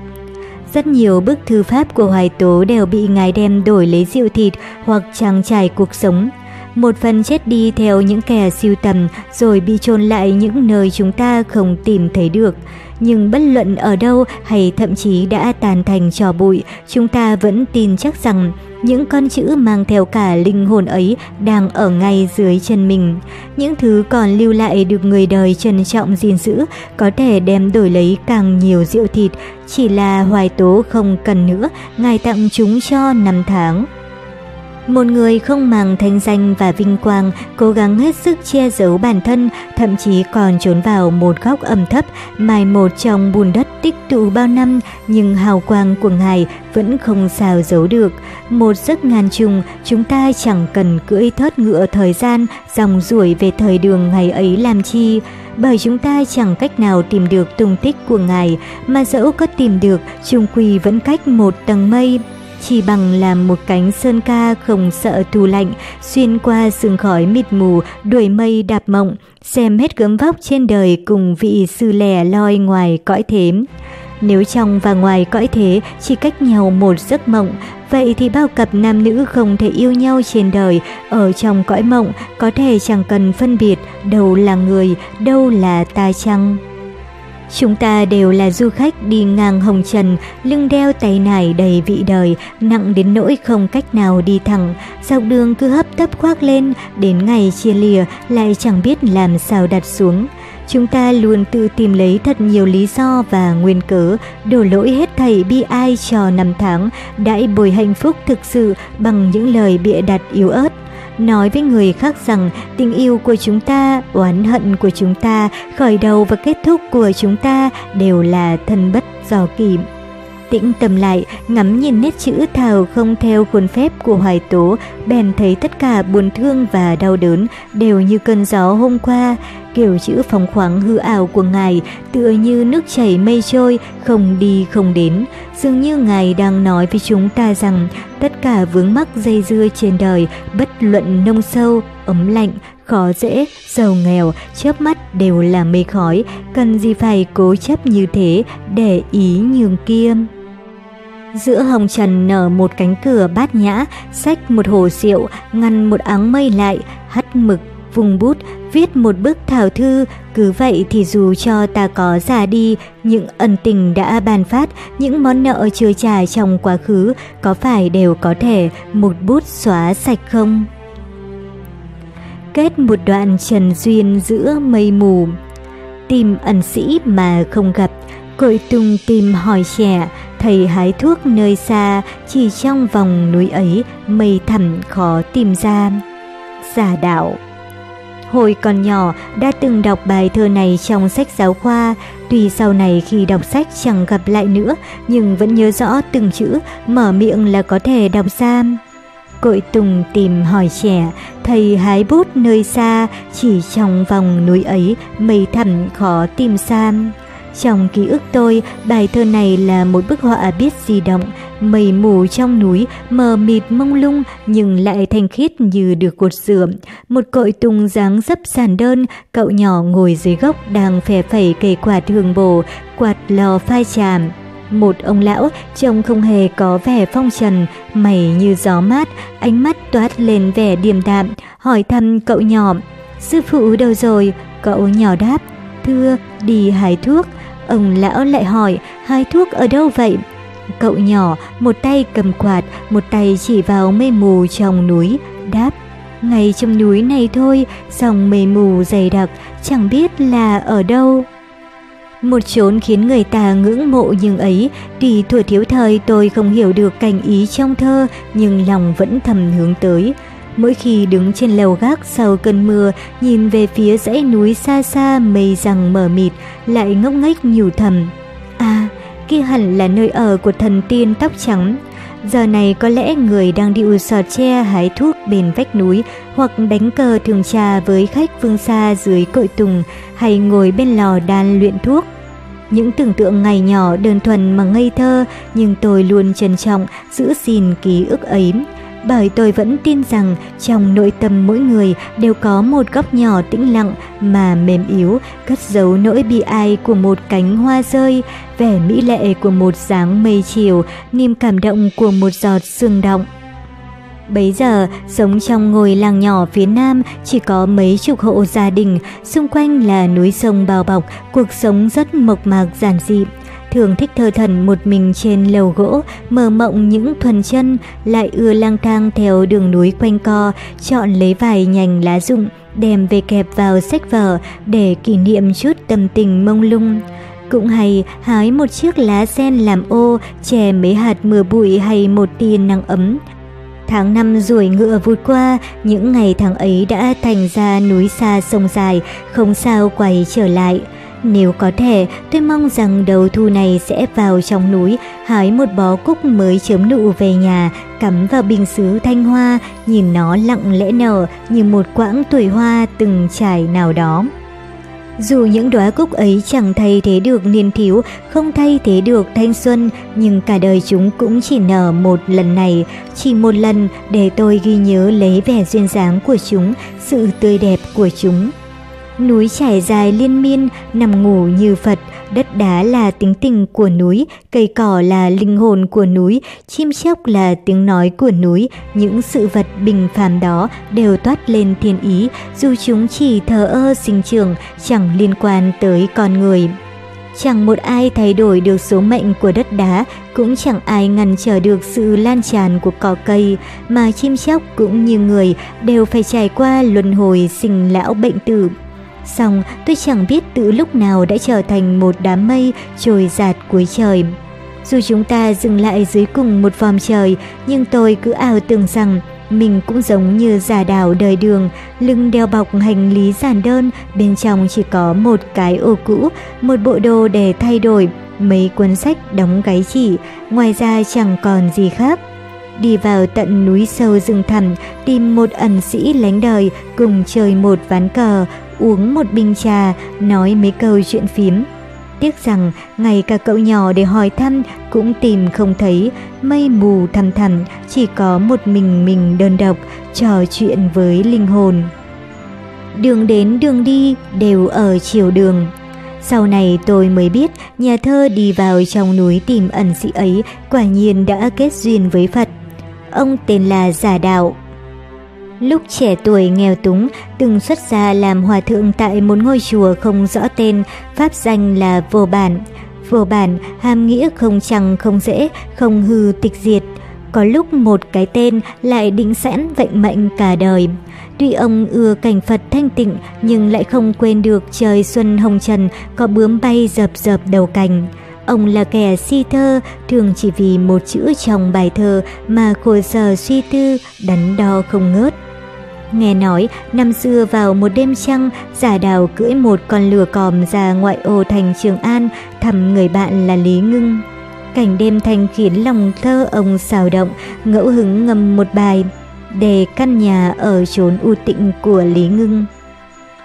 Rất nhiều bức thư pháp của Hoài Tố đều bị ngài đem đổi lấy rượu thịt hoặc trang trải cuộc sống. Một phần chết đi theo những kẻ siêu tầm rồi bị chôn lại những nơi chúng ta không tìm thấy được. Nhưng bất luận ở đâu hay thậm chí đã tàn thành trò bụi, chúng ta vẫn tin chắc rằng những con chữ mang theo cả linh hồn ấy đang ở ngay dưới chân mình. Những thứ còn lưu lại được người đời trân trọng gìn giữ, có thể đem đổi lấy càng nhiều rượu thịt, chỉ là hoài tố không cần nữa, ngài tặng chúng cho năm tháng. Một người không màng thanh danh và vinh quang, cố gắng hết sức che giấu bản thân, thậm chí còn trốn vào một góc ẩm thấp, mai một trong bùn đất tích tụ bao năm, nhưng hào quang của ngài vẫn không sao giấu được. Một giấc ngàn trùng, chúng ta chẳng cần cưỡi thớt ngựa thời gian, dòng ruổi về thời đường ngày ấy làm chi bởi chúng ta chẳng cách nào tìm được tung tích của ngài, mà dẫu có tìm được, chung quy vẫn cách một tầng mây chỉ bằng làm một cánh sơn ca không sợ thù lạnh, xuyên qua sương khói mịt mù, đuổi mây đạp mộng, xem hết gớm vóc trên đời cùng vị sư lẻ loi ngoài cõi thế. Nếu trong và ngoài cõi thế chỉ cách nhau một giấc mộng, vậy thì bao cặp nam nữ không thể yêu nhau trên đời, ở trong cõi mộng có thể chẳng cần phân biệt đâu là người, đâu là ta chăng. Chúng ta đều là du khách đi ngang hồng trần, lưng đeo tay nải đầy vị đời, nặng đến nỗi không cách nào đi thẳng, dọc đường cứ hấp tấp khoác lên, đến ngày chia lìa lại chẳng biết làm sao đặt xuống. Chúng ta luôn tự tìm lấy thật nhiều lý do và nguyên cớ, đổ lỗi hết thảy bi ai cho năm tháng, đãi bồi hạnh phúc thực sự bằng những lời bịa đặt yếu ớt nói với người khác rằng tình yêu của chúng ta, oán hận của chúng ta, khởi đầu và kết thúc của chúng ta đều là thân bất do kỷ. Tĩnh tâm lại, ngắm nhìn nét chữ thảo không theo khuôn phép của hoài tố, bèn thấy tất cả buồn thương và đau đớn đều như cơn gió hôm qua. Kiểu chữ phóng khoáng hư ảo của ngài tựa như nước chảy mây trôi, không đi không đến. Dường như ngài đang nói với chúng ta rằng tất cả vướng mắc dây dưa trên đời, bất luận nông sâu, ấm lạnh, khó dễ, giàu nghèo, chớp mắt đều là mây khói, cần gì phải cố chấp như thế để ý nhường kia. Giữa hồng trần nở một cánh cửa bát nhã, xách một hồ rượu, ngăn một áng mây lại, hắt mực, vùng bút, viết một bức thảo thư. Cứ vậy thì dù cho ta có già đi, những ân tình đã ban phát, những món nợ chưa trả trong quá khứ, có phải đều có thể một bút xóa sạch không? Kết một đoạn trần duyên giữa mây mù Tìm ẩn sĩ mà không gặp, cội tung tìm hỏi trẻ, thầy hái thuốc nơi xa, chỉ trong vòng núi ấy, mây thẳm khó tìm ra. Giả đạo Hồi còn nhỏ đã từng đọc bài thơ này trong sách giáo khoa, tuy sau này khi đọc sách chẳng gặp lại nữa, nhưng vẫn nhớ rõ từng chữ, mở miệng là có thể đọc ra. cội tùng tìm hỏi trẻ, thầy hái bút nơi xa, chỉ trong vòng núi ấy mây thẳm khó tìm sam. Trong ký ức tôi, bài thơ này là một bức họa biết di động, mây mù trong núi, mờ mịt mông lung nhưng lại thanh khiết như được cột rửa. Một cội tùng dáng dấp sàn đơn, cậu nhỏ ngồi dưới gốc đang phè phẩy cây quạt hương bồ, quạt lò phai tràm. Một ông lão trông không hề có vẻ phong trần, mày như gió mát, ánh mắt toát lên vẻ điềm đạm, hỏi thăm cậu nhỏ. Sư phụ đâu rồi? Cậu nhỏ đáp, thưa, đi hái thuốc. Ông lão lại hỏi, hái thuốc ở đâu vậy? Cậu nhỏ, một tay cầm quạt, một tay chỉ vào mây mù trong núi, đáp, ngay trong núi này thôi, dòng mây mù dày đặc, chẳng biết là ở đâu. Một chốn khiến người ta ngưỡng mộ nhưng ấy, thì thuở thiếu thời tôi không hiểu được cảnh ý trong thơ, nhưng lòng vẫn thầm hướng tới. Mỗi khi đứng trên lầu gác sau cơn mưa, nhìn về phía dãy núi xa xa mây rằng mờ mịt, lại ngốc nghếch nhủ thầm. À, kia hẳn là nơi ở của thần tiên tóc trắng. Giờ này có lẽ người đang điệu sò tre hái thuốc bên vách núi hoặc đánh cờ thường trà với khách phương xa dưới cội tùng hay ngồi bên lò đan luyện thuốc. Những tưởng tượng ngày nhỏ đơn thuần mà ngây thơ nhưng tôi luôn trân trọng giữ gìn ký ức ấy bởi tôi vẫn tin rằng trong nội tâm mỗi người đều có một góc nhỏ tĩnh lặng mà mềm yếu, cất giấu nỗi bi ai của một cánh hoa rơi, vẻ mỹ lệ của một dáng mây chiều, niềm cảm động của một giọt sương động. Bấy giờ, sống trong ngôi làng nhỏ phía Nam chỉ có mấy chục hộ gia đình, xung quanh là núi sông bao bọc, cuộc sống rất mộc mạc giản dị thường thích thơ thần một mình trên lầu gỗ, mơ mộng những thuần chân, lại ưa lang thang theo đường núi quanh co, chọn lấy vài nhành lá rụng, đem về kẹp vào sách vở để kỷ niệm chút tâm tình mông lung. Cũng hay hái một chiếc lá sen làm ô, chè mấy hạt mưa bụi hay một tia nắng ấm. Tháng năm ruồi ngựa vụt qua, những ngày tháng ấy đã thành ra núi xa sông dài, không sao quay trở lại. Nếu có thể, tôi mong rằng đầu thu này sẽ vào trong núi, hái một bó cúc mới chớm nụ về nhà, cắm vào bình sứ thanh hoa, nhìn nó lặng lẽ nở như một quãng tuổi hoa từng trải nào đó. Dù những đóa cúc ấy chẳng thay thế được niên thiếu, không thay thế được thanh xuân, nhưng cả đời chúng cũng chỉ nở một lần này, chỉ một lần để tôi ghi nhớ lấy vẻ duyên dáng của chúng, sự tươi đẹp của chúng. Núi trải dài liên miên, nằm ngủ như Phật, đất đá là tính tình của núi, cây cỏ là linh hồn của núi, chim chóc là tiếng nói của núi, những sự vật bình phàm đó đều toát lên thiên ý, dù chúng chỉ thờ ơ sinh trưởng, chẳng liên quan tới con người. Chẳng một ai thay đổi được số mệnh của đất đá, cũng chẳng ai ngăn trở được sự lan tràn của cỏ cây, mà chim chóc cũng như người đều phải trải qua luân hồi sinh lão bệnh tử. Xong tôi chẳng biết từ lúc nào đã trở thành một đám mây trồi giạt cuối trời. Dù chúng ta dừng lại dưới cùng một vòm trời, nhưng tôi cứ ảo tưởng rằng mình cũng giống như giả đảo đời đường, lưng đeo bọc hành lý giản đơn, bên trong chỉ có một cái ô cũ, một bộ đồ để thay đổi, mấy cuốn sách đóng gáy chỉ, ngoài ra chẳng còn gì khác. Đi vào tận núi sâu rừng thẳm, tìm một ẩn sĩ lánh đời, cùng chơi một ván cờ, uống một bình trà, nói mấy câu chuyện phím. Tiếc rằng ngày cả cậu nhỏ để hỏi thăm cũng tìm không thấy, mây mù thầm thầm, chỉ có một mình mình đơn độc, trò chuyện với linh hồn. Đường đến đường đi đều ở chiều đường. Sau này tôi mới biết nhà thơ đi vào trong núi tìm ẩn sĩ ấy quả nhiên đã kết duyên với Phật. Ông tên là Giả Đạo, Lúc trẻ tuổi nghèo túng, từng xuất gia làm hòa thượng tại một ngôi chùa không rõ tên, pháp danh là Vô Bản. Vô Bản hàm nghĩa không chẳng không dễ, không hư tịch diệt. Có lúc một cái tên lại định sẵn vận mệnh cả đời. Tuy ông ưa cảnh Phật thanh tịnh nhưng lại không quên được trời xuân hồng trần có bướm bay dập dập đầu cành. Ông là kẻ si thơ, thường chỉ vì một chữ trong bài thơ mà khổ sở suy tư, đắn đo không ngớt. Nghe nói, năm xưa vào một đêm trăng, giả đào cưỡi một con lừa còm ra ngoại ô thành Trường An thăm người bạn là Lý Ngưng. Cảnh đêm thanh khiến lòng thơ ông xào động, ngẫu hứng ngâm một bài. để căn nhà ở chốn u tịnh của Lý Ngưng.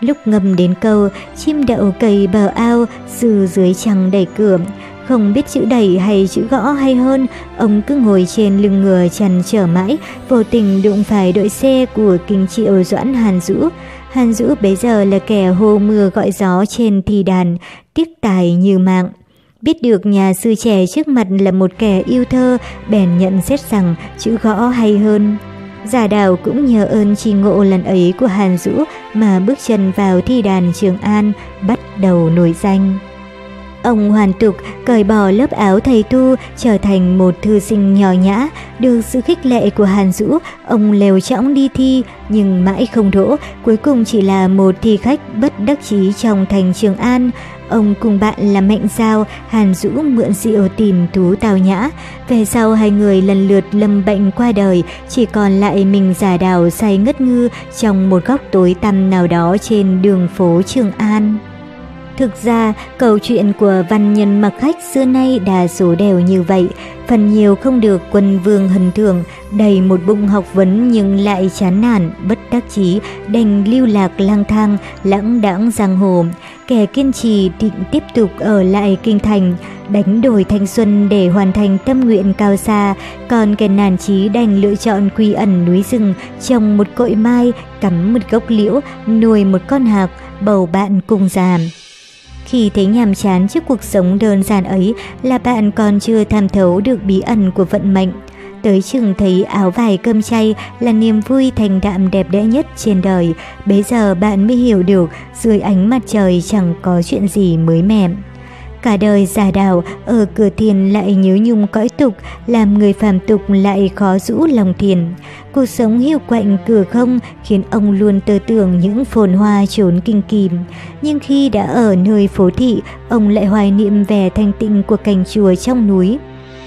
Lúc ngâm đến câu, chim đậu cầy bờ ao, sư dưới trăng đẩy cửa. Không biết chữ đẩy hay chữ gõ hay hơn, ông cứ ngồi trên lưng ngựa chằn trở mãi, vô tình đụng phải đội xe của kinh triệu Doãn Hàn Dũ. Hàn Dũ bấy giờ là kẻ hô mưa gọi gió trên thi đàn, tiếc tài như mạng. Biết được nhà sư trẻ trước mặt là một kẻ yêu thơ, bèn nhận xét rằng chữ gõ hay hơn. Giả đào cũng nhờ ơn tri ngộ lần ấy của Hàn Dũ mà bước chân vào thi đàn Trường An, bắt đầu nổi danh. Ông hoàn tục cởi bỏ lớp áo thầy tu trở thành một thư sinh nhỏ nhã, được sự khích lệ của Hàn Dũ, ông lều trõng đi thi nhưng mãi không đỗ, cuối cùng chỉ là một thi khách bất đắc chí trong thành Trường An. Ông cùng bạn là Mạnh Giao, Hàn Dũ mượn rượu tìm thú tào nhã. Về sau hai người lần lượt lâm bệnh qua đời, chỉ còn lại mình giả đào say ngất ngư trong một góc tối tăm nào đó trên đường phố Trường An. Thực ra, câu chuyện của văn nhân mặc khách xưa nay đa số đều như vậy, phần nhiều không được quân vương hân thưởng, đầy một bụng học vấn nhưng lại chán nản, bất đắc chí, đành lưu lạc lang thang, lãng đãng giang hồ. Kẻ kiên trì định tiếp tục ở lại kinh thành, đánh đổi thanh xuân để hoàn thành tâm nguyện cao xa, còn kẻ nản chí đành lựa chọn quy ẩn núi rừng, trồng một cội mai, cắm một gốc liễu, nuôi một con hạc, bầu bạn cùng giảm. Khi thấy nhàm chán trước cuộc sống đơn giản ấy là bạn còn chưa tham thấu được bí ẩn của vận mệnh. Tới chừng thấy áo vải cơm chay là niềm vui thành đạm đẹp đẽ nhất trên đời, bây giờ bạn mới hiểu được dưới ánh mặt trời chẳng có chuyện gì mới mẻ. Cả đời già đào ở cửa thiền lại nhớ nhung cõi tục, làm người phàm tục lại khó rũ lòng thiền. Cuộc sống hiu quạnh cửa không khiến ông luôn tư tưởng những phồn hoa trốn kinh kìm. Nhưng khi đã ở nơi phố thị, ông lại hoài niệm vẻ thanh tịnh của cảnh chùa trong núi.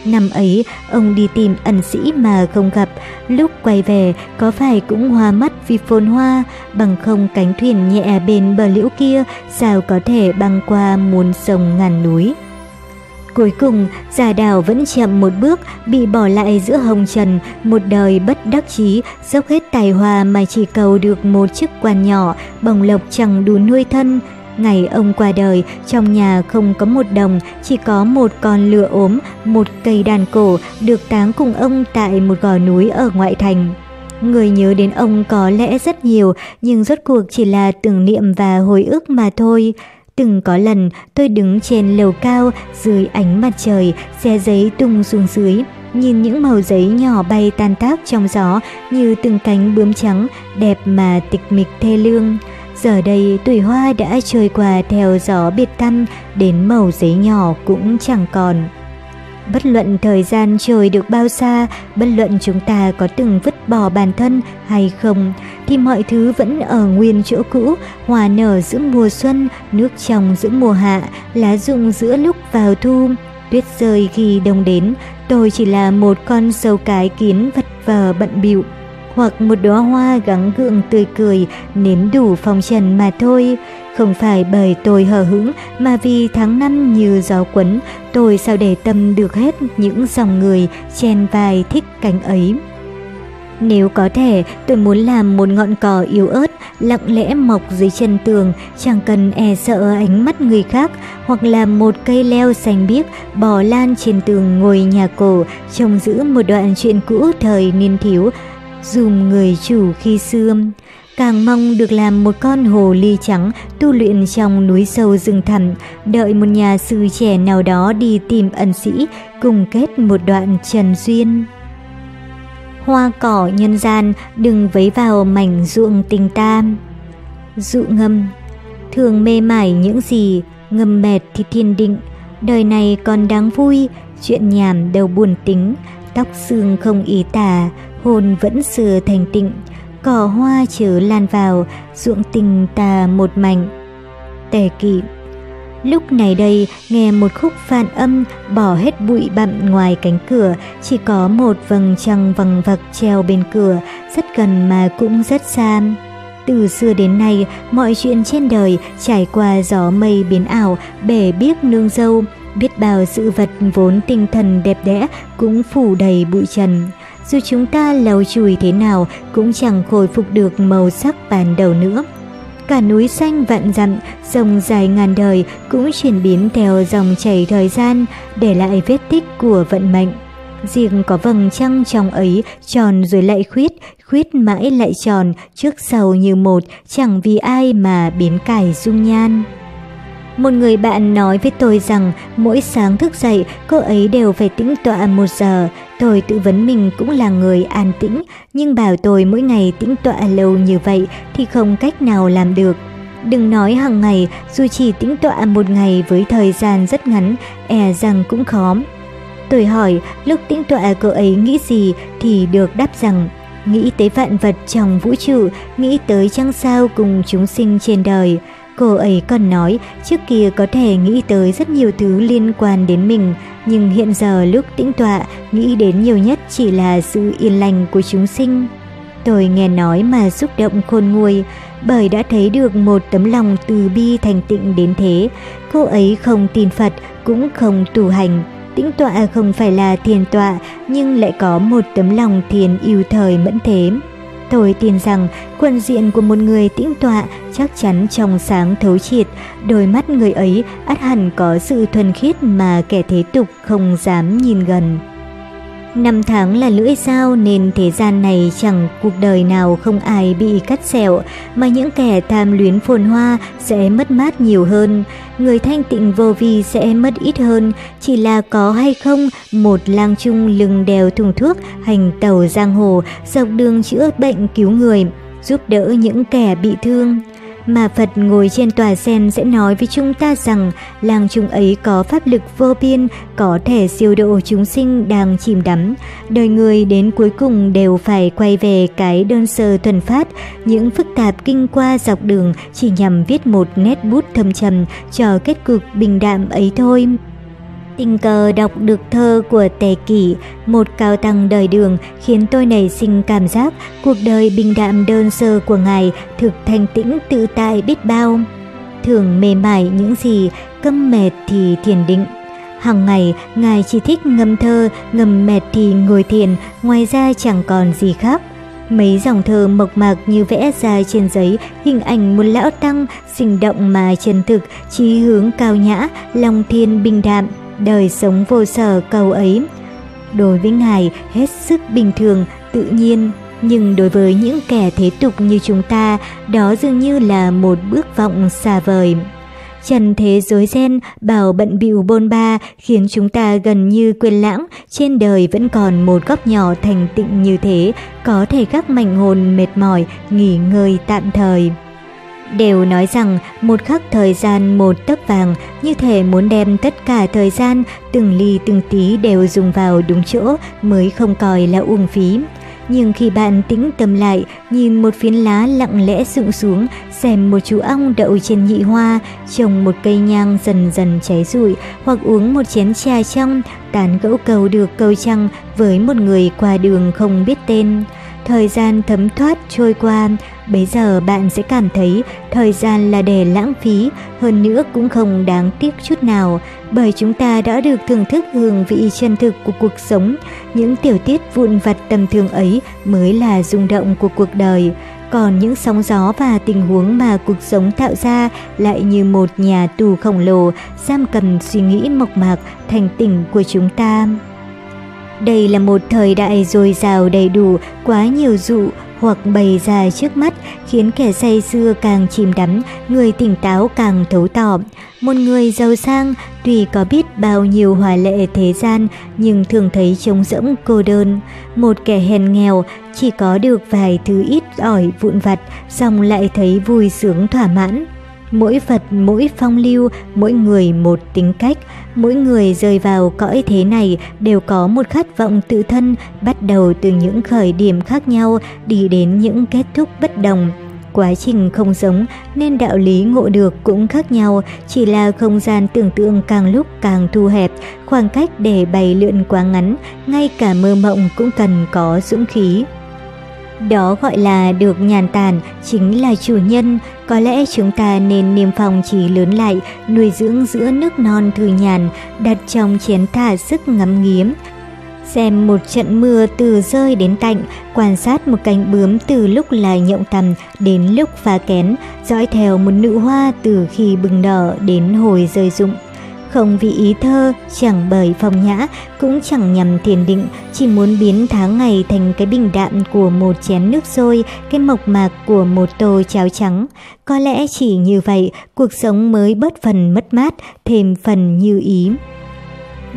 Năm ấy, ông đi tìm ẩn sĩ mà không gặp, lúc quay về có phải cũng hoa mắt vì phồn hoa, bằng không cánh thuyền nhẹ bên bờ liễu kia sao có thể băng qua muôn sông ngàn núi. Cuối cùng, già đào vẫn chậm một bước, bị bỏ lại giữa hồng trần, một đời bất đắc chí, dốc hết tài hoa mà chỉ cầu được một chiếc quan nhỏ, bồng lộc chẳng đủ nuôi thân. Ngày ông qua đời, trong nhà không có một đồng, chỉ có một con lừa ốm, một cây đàn cổ được táng cùng ông tại một gò núi ở ngoại thành. Người nhớ đến ông có lẽ rất nhiều, nhưng rốt cuộc chỉ là tưởng niệm và hồi ức mà thôi. Từng có lần tôi đứng trên lầu cao dưới ánh mặt trời, xe giấy tung xuống dưới, nhìn những màu giấy nhỏ bay tan tác trong gió như từng cánh bướm trắng, đẹp mà tịch mịch thê lương. Giờ đây tuổi hoa đã trôi qua theo gió biệt tâm, đến màu giấy nhỏ cũng chẳng còn. Bất luận thời gian trôi được bao xa, bất luận chúng ta có từng vứt bỏ bản thân hay không, thì mọi thứ vẫn ở nguyên chỗ cũ, hoa nở giữa mùa xuân, nước trong giữa mùa hạ, lá rụng giữa lúc vào thu, tuyết rơi khi đông đến, tôi chỉ là một con sâu cái kiến vật vờ bận bịu hoặc một đóa hoa gắng gượng tươi cười nếm đủ phong trần mà thôi. Không phải bởi tôi hờ hững mà vì tháng năm như gió quấn, tôi sao để tâm được hết những dòng người chen vai thích cánh ấy. Nếu có thể, tôi muốn làm một ngọn cỏ yếu ớt, lặng lẽ mọc dưới chân tường, chẳng cần e sợ ánh mắt người khác, hoặc là một cây leo xanh biếc bò lan trên tường ngồi nhà cổ, trông giữ một đoạn chuyện cũ thời niên thiếu, dùm người chủ khi xưa. Càng mong được làm một con hồ ly trắng tu luyện trong núi sâu rừng thẳm, đợi một nhà sư trẻ nào đó đi tìm ẩn sĩ, cùng kết một đoạn trần duyên. Hoa cỏ nhân gian đừng vấy vào mảnh ruộng tình tam. Dụ ngâm Thường mê mải những gì, ngâm mệt thì thiên định, đời này còn đáng vui, chuyện nhảm đầu buồn tính, tóc xương không ý tả, hồn vẫn sửa thành tịnh, cỏ hoa chớ lan vào, ruộng tình ta một mảnh. Tề kỵ Lúc này đây, nghe một khúc phạn âm bỏ hết bụi bặm ngoài cánh cửa, chỉ có một vầng trăng vằng vặc treo bên cửa, rất gần mà cũng rất xa. Từ xưa đến nay, mọi chuyện trên đời trải qua gió mây biến ảo, bể biếc nương dâu, biết bao sự vật vốn tinh thần đẹp đẽ cũng phủ đầy bụi trần dù chúng ta lau chùi thế nào cũng chẳng khôi phục được màu sắc ban đầu nữa. Cả núi xanh vạn dặm, sông dài ngàn đời cũng chuyển biến theo dòng chảy thời gian, để lại vết tích của vận mệnh. Riêng có vầng trăng trong ấy, tròn rồi lại khuyết, khuyết mãi lại tròn, trước sau như một, chẳng vì ai mà biến cải dung nhan. Một người bạn nói với tôi rằng mỗi sáng thức dậy cô ấy đều phải tĩnh tọa một giờ. Tôi tự vấn mình cũng là người an tĩnh, nhưng bảo tôi mỗi ngày tĩnh tọa lâu như vậy thì không cách nào làm được. Đừng nói hàng ngày, dù chỉ tĩnh tọa một ngày với thời gian rất ngắn, e rằng cũng khó. Tôi hỏi lúc tĩnh tọa cô ấy nghĩ gì thì được đáp rằng nghĩ tới vạn vật trong vũ trụ, nghĩ tới trăng sao cùng chúng sinh trên đời. Cô ấy còn nói trước kia có thể nghĩ tới rất nhiều thứ liên quan đến mình, nhưng hiện giờ lúc tĩnh tọa nghĩ đến nhiều nhất chỉ là sự yên lành của chúng sinh. Tôi nghe nói mà xúc động khôn nguôi, bởi đã thấy được một tấm lòng từ bi thành tịnh đến thế. Cô ấy không tin Phật, cũng không tu hành. Tĩnh tọa không phải là thiền tọa, nhưng lại có một tấm lòng thiền yêu thời mẫn thế. Tôi tin rằng quần diện của một người tĩnh tọa chắc chắn trong sáng thấu triệt, đôi mắt người ấy ắt hẳn có sự thuần khiết mà kẻ thế tục không dám nhìn gần. Năm tháng là lưỡi dao nên thế gian này chẳng cuộc đời nào không ai bị cắt sẹo, mà những kẻ tham luyến phồn hoa sẽ mất mát nhiều hơn, người thanh tịnh vô vi sẽ mất ít hơn, chỉ là có hay không một lang trung lưng đèo thùng thuốc hành tàu giang hồ dọc đường chữa bệnh cứu người, giúp đỡ những kẻ bị thương mà Phật ngồi trên tòa sen sẽ nói với chúng ta rằng làng chúng ấy có pháp lực vô biên, có thể siêu độ chúng sinh đang chìm đắm. Đời người đến cuối cùng đều phải quay về cái đơn sơ thuần phát, những phức tạp kinh qua dọc đường chỉ nhằm viết một nét bút thâm trầm cho kết cục bình đạm ấy thôi. Tình cờ đọc được thơ của Tề Kỷ, một cao tăng đời đường khiến tôi nảy sinh cảm giác cuộc đời bình đạm đơn sơ của ngài thực thanh tĩnh tự tại biết bao. Thường mê mải những gì, câm mệt thì thiền định. Hàng ngày, ngài chỉ thích ngâm thơ, ngâm mệt thì ngồi thiền, ngoài ra chẳng còn gì khác. Mấy dòng thơ mộc mạc như vẽ ra trên giấy, hình ảnh một lão tăng, sinh động mà chân thực, trí hướng cao nhã, lòng thiên bình đạm, đời sống vô sở cầu ấy. Đối với Ngài hết sức bình thường, tự nhiên, nhưng đối với những kẻ thế tục như chúng ta, đó dường như là một bước vọng xa vời. Trần thế rối ren, bảo bận bịu bôn ba khiến chúng ta gần như quên lãng, trên đời vẫn còn một góc nhỏ thành tịnh như thế, có thể các mảnh hồn mệt mỏi, nghỉ ngơi tạm thời đều nói rằng một khắc thời gian một tấc vàng, như thể muốn đem tất cả thời gian, từng ly từng tí đều dùng vào đúng chỗ mới không coi là uổng phí. Nhưng khi bạn tĩnh tâm lại, nhìn một phiến lá lặng lẽ rụng xuống, xem một chú ong đậu trên nhị hoa, trồng một cây nhang dần dần cháy rụi, hoặc uống một chén trà trong, tán gẫu cầu được câu trăng với một người qua đường không biết tên. Thời gian thấm thoát trôi qua, bấy giờ bạn sẽ cảm thấy thời gian là để lãng phí, hơn nữa cũng không đáng tiếc chút nào, bởi chúng ta đã được thưởng thức hương vị chân thực của cuộc sống. Những tiểu tiết vụn vặt tầm thường ấy mới là rung động của cuộc đời. Còn những sóng gió và tình huống mà cuộc sống tạo ra lại như một nhà tù khổng lồ giam cầm suy nghĩ mộc mạc thành tỉnh của chúng ta. Đây là một thời đại dồi dào đầy đủ, quá nhiều dụ hoặc bày ra trước mắt, khiến kẻ say xưa càng chìm đắm, người tỉnh táo càng thấu tỏ. Một người giàu sang, tuy có biết bao nhiêu hòa lệ thế gian, nhưng thường thấy trống rỗng cô đơn. Một kẻ hèn nghèo, chỉ có được vài thứ ít ỏi vụn vặt, xong lại thấy vui sướng thỏa mãn. Mỗi Phật mỗi phong lưu, mỗi người một tính cách, mỗi người rơi vào cõi thế này đều có một khát vọng tự thân, bắt đầu từ những khởi điểm khác nhau, đi đến những kết thúc bất đồng. Quá trình không giống nên đạo lý ngộ được cũng khác nhau, chỉ là không gian tưởng tượng càng lúc càng thu hẹp, khoảng cách để bày lượn quá ngắn, ngay cả mơ mộng cũng cần có dũng khí. Đó gọi là được nhàn tản, chính là chủ nhân. Có lẽ chúng ta nên niêm phòng chỉ lớn lại, nuôi dưỡng giữa nước non thư nhàn, đặt trong chén thả sức ngắm nghiếm. xem một trận mưa từ rơi đến tạnh, quan sát một cánh bướm từ lúc là nhộng tầm đến lúc phá kén, dõi theo một nữ hoa từ khi bừng nở đến hồi rơi rụng. Không vì ý thơ, chẳng bởi phong nhã, cũng chẳng nhằm thiền định, chỉ muốn biến tháng ngày thành cái bình đạm của một chén nước sôi, cái mộc mạc của một tô cháo trắng. Có lẽ chỉ như vậy, cuộc sống mới bớt phần mất mát, thêm phần như ý.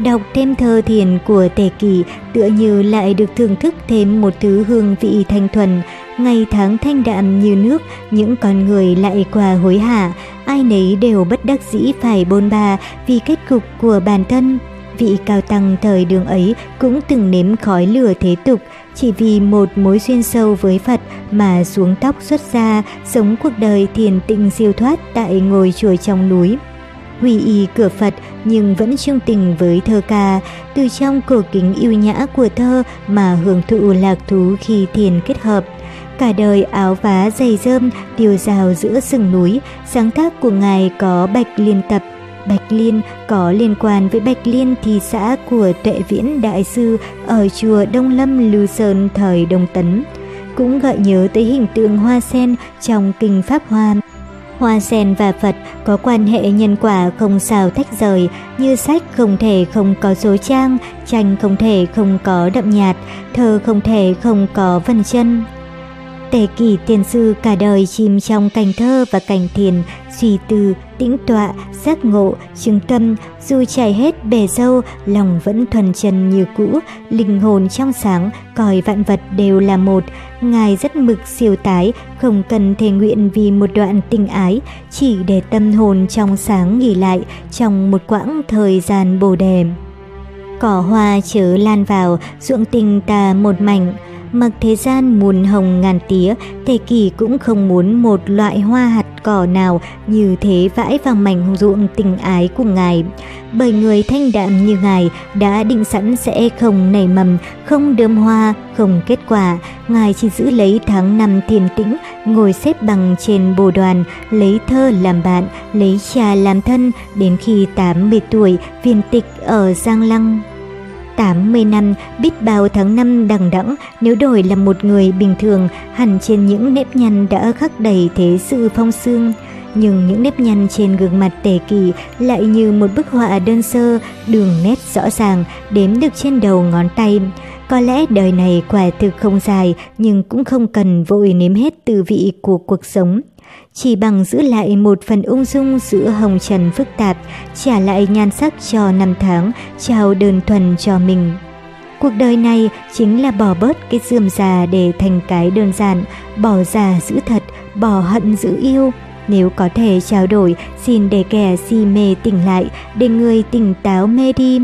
Đọc thêm thơ thiền của Tề Kỳ tựa như lại được thưởng thức thêm một thứ hương vị thanh thuần, ngày tháng thanh đạm như nước, những con người lại qua hối hả, ai nấy đều bất đắc dĩ phải bôn ba vì kết cục của bản thân. Vị cao tăng thời đường ấy cũng từng nếm khói lửa thế tục, chỉ vì một mối duyên sâu với Phật mà xuống tóc xuất ra, sống cuộc đời thiền tịnh siêu thoát tại ngôi chùa trong núi Quy y cửa Phật nhưng vẫn trung tình với thơ ca, từ trong cổ kính yêu nhã của thơ mà hưởng thụ lạc thú khi thiền kết hợp. Cả đời áo vá dày dơm tiêu rào giữa rừng núi, sáng tác của Ngài có Bạch Liên Tập. Bạch Liên có liên quan với Bạch Liên thị xã của Tuệ Viễn Đại Sư ở chùa Đông Lâm Lưu Sơn thời Đông Tấn. Cũng gợi nhớ tới hình tượng hoa sen trong kinh Pháp Hoa. Hoa sen và Phật có quan hệ nhân quả không sao tách rời, như sách không thể không có số trang, tranh không thể không có đậm nhạt, thơ không thể không có vân chân. Tề kỷ tiền sư cả đời chìm trong cảnh thơ và cảnh thiền, suy tư, tĩnh tọa, giác ngộ, chứng tâm, dù chảy hết bề sâu, lòng vẫn thuần chân như cũ, linh hồn trong sáng, coi vạn vật đều là một. Ngài rất mực siêu tái, không cần thề nguyện vì một đoạn tình ái, chỉ để tâm hồn trong sáng nghỉ lại trong một quãng thời gian bồ đề. Cỏ hoa chớ lan vào, ruộng tình ta một mảnh, Mặc thế gian muôn hồng ngàn tía, Tề Kỳ cũng không muốn một loại hoa hạt cỏ nào như thế vãi vào mảnh ruộng tình ái của ngài. Bởi người thanh đạm như ngài đã định sẵn sẽ không nảy mầm, không đơm hoa, không kết quả. Ngài chỉ giữ lấy tháng năm thiền tĩnh, ngồi xếp bằng trên bồ đoàn, lấy thơ làm bạn, lấy trà làm thân, đến khi 80 tuổi, viên tịch ở Giang Lăng. 80 năm, biết bao tháng năm đằng đẵng, nếu đổi là một người bình thường, hẳn trên những nếp nhăn đã khắc đầy thế sự phong sương. Nhưng những nếp nhăn trên gương mặt tề kỳ lại như một bức họa đơn sơ, đường nét rõ ràng, đếm được trên đầu ngón tay. Có lẽ đời này quả thực không dài, nhưng cũng không cần vội nếm hết tư vị của cuộc sống chỉ bằng giữ lại một phần ung dung giữa hồng trần phức tạp, trả lại nhan sắc cho năm tháng, trao đơn thuần cho mình. Cuộc đời này chính là bỏ bớt cái dườm già để thành cái đơn giản, bỏ già giữ thật, bỏ hận giữ yêu. Nếu có thể trao đổi, xin để kẻ si mê tỉnh lại, để người tỉnh táo mê đi.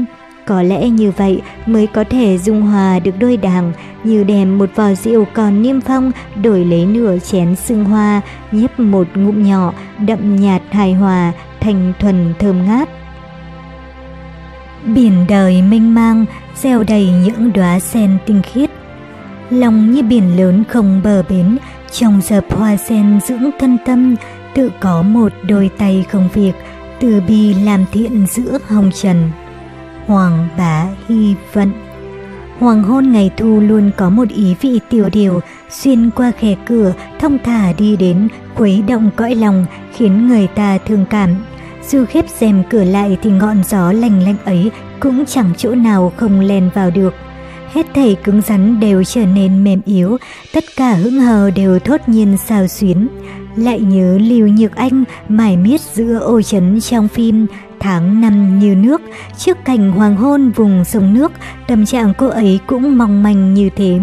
Có lẽ như vậy mới có thể dung hòa được đôi đảng, như đem một vò rượu còn niêm phong đổi lấy nửa chén sương hoa, nhấp một ngụm nhỏ, đậm nhạt hài hòa, thành thuần thơm ngát. Biển đời mênh mang, gieo đầy những đóa sen tinh khiết. Lòng như biển lớn không bờ bến, trong dập hoa sen dưỡng thân tâm, tự có một đôi tay không việc, từ bi làm thiện giữa hồng trần. Hoàng bá hy vận Hoàng hôn ngày thu luôn có một ý vị tiểu điều, xuyên qua khe cửa, thông thả đi đến, khuấy động cõi lòng, khiến người ta thương cảm. Dù khép rèm cửa lại thì ngọn gió lành lạnh ấy cũng chẳng chỗ nào không len vào được. Hết thảy cứng rắn đều trở nên mềm yếu, tất cả hững hờ đều thốt nhiên sao xuyến. Lại nhớ Lưu Nhược Anh mải miết giữa ô chấn trong phim, tháng năm như nước, trước cảnh hoàng hôn vùng sông nước, tâm trạng cô ấy cũng mong manh như thế.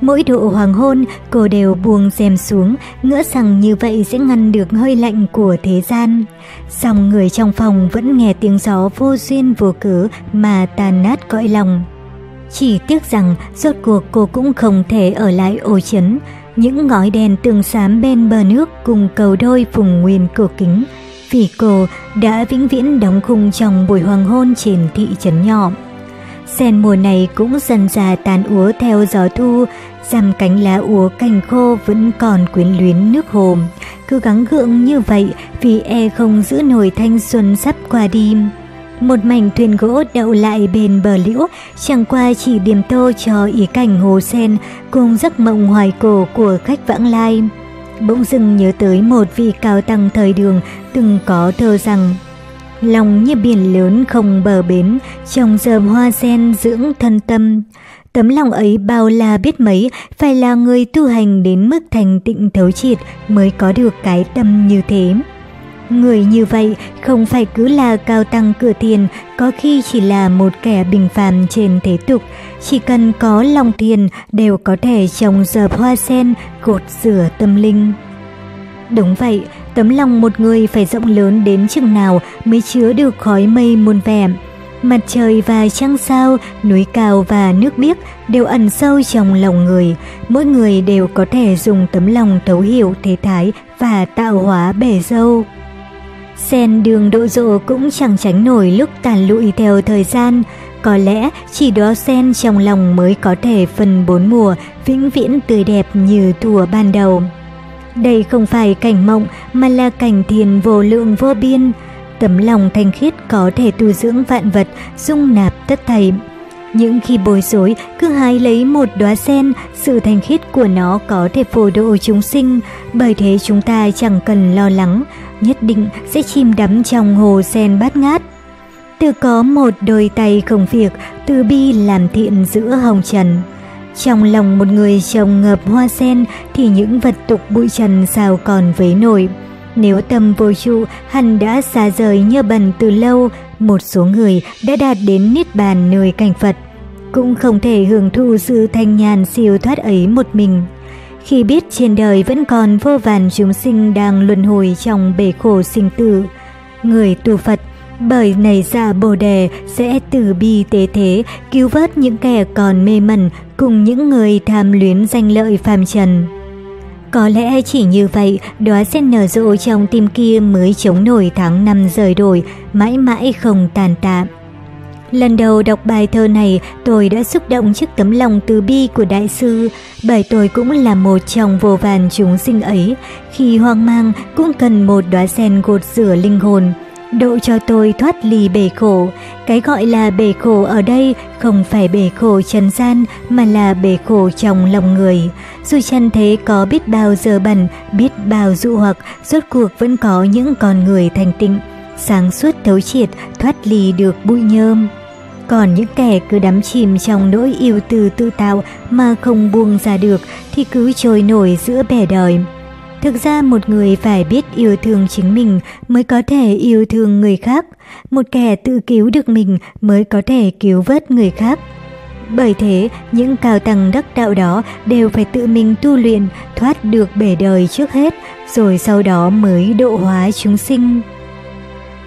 Mỗi độ hoàng hôn, cô đều buông rèm xuống, ngỡ rằng như vậy sẽ ngăn được hơi lạnh của thế gian. Song người trong phòng vẫn nghe tiếng gió vô duyên vô cớ mà tàn nát cõi lòng. Chỉ tiếc rằng rốt cuộc cô cũng không thể ở lại ô chấn. Những ngói đèn tường xám bên bờ nước cùng cầu đôi phùng nguyên cổ kính vì cô đã vĩnh viễn đóng khung trong buổi hoàng hôn trên thị trấn nhỏ. Sen mùa này cũng dần già tàn úa theo gió thu, dằm cánh lá úa cành khô vẫn còn quyến luyến nước hồ. Cứ gắng gượng như vậy vì e không giữ nổi thanh xuân sắp qua đi. Một mảnh thuyền gỗ đậu lại bên bờ liễu, chẳng qua chỉ điểm tô cho ý cảnh hồ sen cùng giấc mộng hoài cổ của khách vãng lai. Bỗng dưng nhớ tới một vị cao tăng thời đường từng có thơ rằng Lòng như biển lớn không bờ bến, trồng dờm hoa sen dưỡng thân tâm. Tấm lòng ấy bao la biết mấy, phải là người tu hành đến mức thành tịnh thấu triệt mới có được cái tâm như thế. Người như vậy không phải cứ là cao tăng cửa thiền, có khi chỉ là một kẻ bình phàm trên thế tục. Chỉ cần có lòng thiền đều có thể trồng dợp hoa sen, cột rửa tâm linh. Đúng vậy, tấm lòng một người phải rộng lớn đến chừng nào mới chứa được khói mây muôn vẻ. Mặt trời và trăng sao, núi cao và nước biếc đều ẩn sâu trong lòng người. Mỗi người đều có thể dùng tấm lòng thấu hiểu thế thái và tạo hóa bể dâu. Sen đường độ rộ cũng chẳng tránh nổi lúc tàn lụi theo thời gian. Có lẽ chỉ đó sen trong lòng mới có thể phần bốn mùa vĩnh viễn tươi đẹp như thùa ban đầu. Đây không phải cảnh mộng mà là cảnh thiền vô lượng vô biên. Tấm lòng thanh khiết có thể tu dưỡng vạn vật, dung nạp tất thảy. Những khi bối rối, cứ hái lấy một đóa sen, sự thanh khiết của nó có thể phổ độ chúng sinh, bởi thế chúng ta chẳng cần lo lắng, nhất định sẽ chìm đắm trong hồ sen bát ngát. Từ có một đôi tay không việc, từ bi làm thiện giữa hồng trần. Trong lòng một người trồng ngập hoa sen thì những vật tục bụi trần sao còn với nổi. Nếu tâm vô trụ, hẳn đã xa rời như bần từ lâu, một số người đã đạt đến niết bàn nơi cảnh Phật. Cũng không thể hưởng thụ sự thanh nhàn siêu thoát ấy một mình. Khi biết trên đời vẫn còn vô vàn chúng sinh đang luân hồi trong bể khổ sinh tử, người tu Phật bởi nảy ra bồ đề sẽ từ bi tế thế cứu vớt những kẻ còn mê mẩn cùng những người tham luyến danh lợi phàm trần. Có lẽ chỉ như vậy, đóa sen nở rộ trong tim kia mới chống nổi tháng năm rời đổi, mãi mãi không tàn tạ. Lần đầu đọc bài thơ này, tôi đã xúc động trước tấm lòng từ bi của đại sư, bởi tôi cũng là một trong vô vàn chúng sinh ấy, khi hoang mang cũng cần một đóa sen gột rửa linh hồn độ cho tôi thoát ly bể khổ. Cái gọi là bể khổ ở đây không phải bể khổ trần gian mà là bể khổ trong lòng người. Dù chân thế có biết bao giờ bẩn, biết bao dụ hoặc, rốt cuộc vẫn có những con người thành tịnh, sáng suốt thấu triệt, thoát ly được bụi nhơm. Còn những kẻ cứ đắm chìm trong nỗi yêu từ tự tạo mà không buông ra được thì cứ trôi nổi giữa bể đời. Thực ra một người phải biết yêu thương chính mình mới có thể yêu thương người khác, một kẻ tự cứu được mình mới có thể cứu vớt người khác. Bởi thế, những cao tăng đắc đạo đó đều phải tự mình tu luyện, thoát được bể đời trước hết, rồi sau đó mới độ hóa chúng sinh.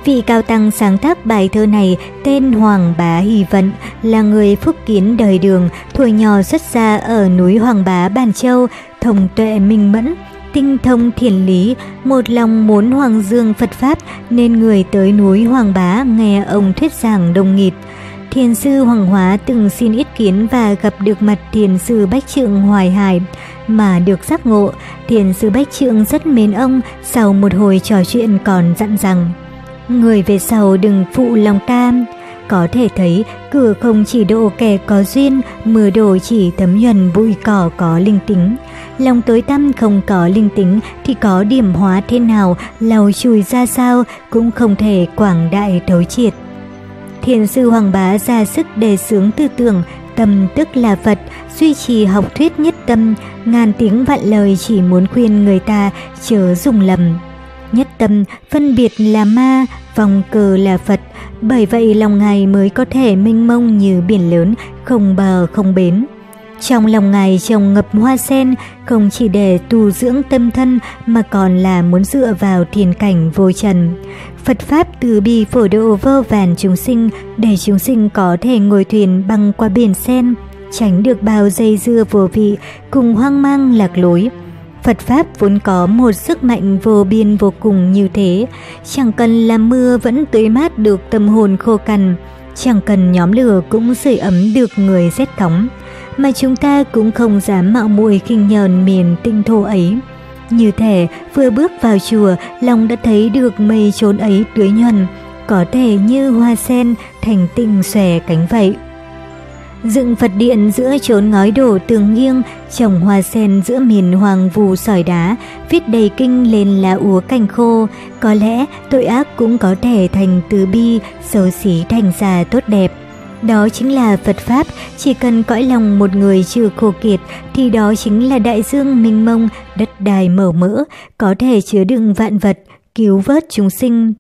Vị cao tăng sáng tác bài thơ này tên Hoàng Bá Hy Vận là người phúc kiến đời đường, tuổi nhỏ xuất gia ở núi Hoàng Bá Bàn Châu, thông tuệ minh mẫn, tinh thông thiền lý, một lòng muốn hoàng dương Phật Pháp nên người tới núi Hoàng Bá nghe ông thuyết giảng đông nghịt. Thiền sư Hoàng Hóa từng xin ý kiến và gặp được mặt thiền sư Bách Trượng Hoài Hải mà được giác ngộ. Thiền sư Bách Trượng rất mến ông, sau một hồi trò chuyện còn dặn rằng Người về sau đừng phụ lòng tam. Có thể thấy cửa không chỉ độ kẻ có duyên, mưa đổ chỉ thấm nhuần bụi cỏ có linh tính. Lòng tối tăm không có linh tính thì có điểm hóa thế nào, lau chùi ra sao cũng không thể quảng đại thấu triệt. Thiền sư Hoàng Bá ra sức đề sướng tư tưởng, tâm tức là Phật, duy trì học thuyết nhất tâm, ngàn tiếng vạn lời chỉ muốn khuyên người ta chớ dùng lầm. Nhất tâm, phân biệt là ma, vòng cờ là Phật, bởi vậy lòng Ngài mới có thể mênh mông như biển lớn, không bờ không bến. Trong lòng Ngài trồng ngập hoa sen không chỉ để tu dưỡng tâm thân mà còn là muốn dựa vào thiền cảnh vô trần. Phật Pháp từ bi phổ độ vô vàn chúng sinh để chúng sinh có thể ngồi thuyền băng qua biển sen, tránh được bao dây dưa vô vị cùng hoang mang lạc lối. Phật Pháp vốn có một sức mạnh vô biên vô cùng như thế, chẳng cần là mưa vẫn tưới mát được tâm hồn khô cằn, chẳng cần nhóm lửa cũng sưởi ấm được người rét cóng mà chúng ta cũng không dám mạo muội khinh nhờn miền tinh thô ấy. Như thể vừa bước vào chùa, lòng đã thấy được mây trốn ấy tưới nhuần, có thể như hoa sen thành tịnh xòe cánh vậy. Dựng Phật điện giữa chốn ngói đổ tường nghiêng, trồng hoa sen giữa miền hoàng vù sỏi đá, viết đầy kinh lên lá úa cành khô. Có lẽ tội ác cũng có thể thành từ bi, xấu xí thành già tốt đẹp. Đó chính là Phật Pháp, chỉ cần cõi lòng một người trừ khổ kiệt thì đó chính là đại dương minh mông, đất đài mở mỡ, có thể chứa đựng vạn vật, cứu vớt chúng sinh.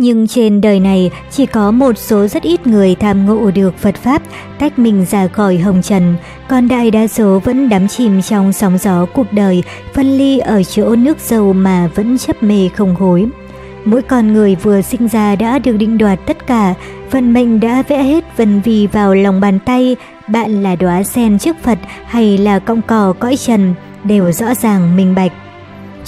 Nhưng trên đời này chỉ có một số rất ít người tham ngộ được Phật Pháp, tách mình ra khỏi hồng trần, còn đại đa số vẫn đắm chìm trong sóng gió cuộc đời, phân ly ở chỗ nước dầu mà vẫn chấp mê không hối. Mỗi con người vừa sinh ra đã được định đoạt tất cả, vận mệnh đã vẽ hết vần vì vào lòng bàn tay, bạn là đóa sen trước Phật hay là cọng cỏ cõi trần, đều rõ ràng minh bạch.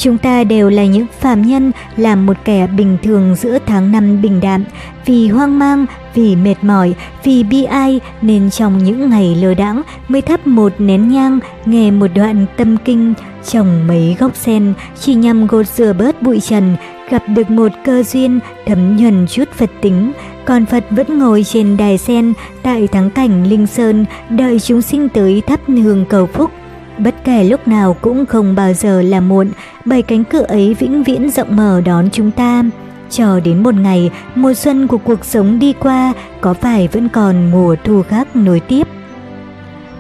Chúng ta đều là những phàm nhân làm một kẻ bình thường giữa tháng năm bình đạm, vì hoang mang, vì mệt mỏi, vì bi ai nên trong những ngày lơ đãng mới thắp một nén nhang, nghe một đoạn tâm kinh, trồng mấy gốc sen. Chỉ nhằm gột rửa bớt bụi trần, gặp được một cơ duyên thấm nhuần chút Phật tính, còn Phật vẫn ngồi trên đài sen tại thắng cảnh Linh Sơn đợi chúng sinh tới thắp hương cầu phúc. Bất kể lúc nào cũng không bao giờ là muộn, bởi cánh cửa ấy vĩnh viễn rộng mở đón chúng ta. Chờ đến một ngày, mùa xuân của cuộc sống đi qua, có phải vẫn còn mùa thu khác nối tiếp.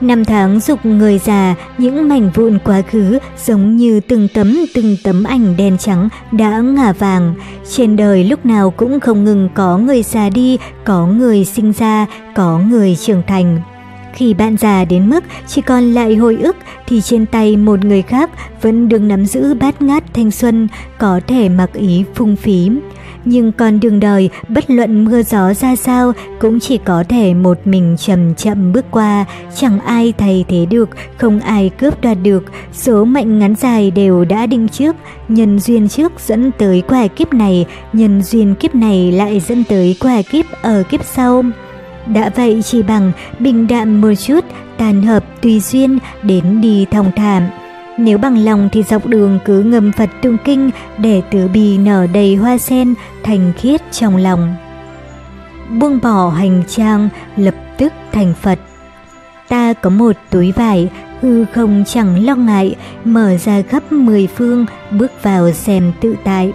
Năm tháng dục người già, những mảnh vụn quá khứ giống như từng tấm từng tấm ảnh đen trắng đã ngả vàng. Trên đời lúc nào cũng không ngừng có người già đi, có người sinh ra, có người trưởng thành. Khi bạn già đến mức chỉ còn lại hồi ức thì trên tay một người khác vẫn đừng nắm giữ bát ngát thanh xuân, có thể mặc ý phung phí. Nhưng con đường đời, bất luận mưa gió ra sao, cũng chỉ có thể một mình chậm chậm bước qua, chẳng ai thay thế được, không ai cướp đoạt được, số mệnh ngắn dài đều đã định trước, nhân duyên trước dẫn tới quả kiếp này, nhân duyên kiếp này lại dẫn tới quả kiếp ở kiếp sau. Đã vậy chỉ bằng bình đạm một chút, tàn hợp tùy duyên đến đi thong thảm. Nếu bằng lòng thì dọc đường cứ ngâm Phật Tung kinh để tử bì nở đầy hoa sen thành khiết trong lòng. Buông bỏ hành trang lập tức thành Phật. Ta có một túi vải, hư không chẳng lo ngại, mở ra khắp mười phương, bước vào xem tự tại.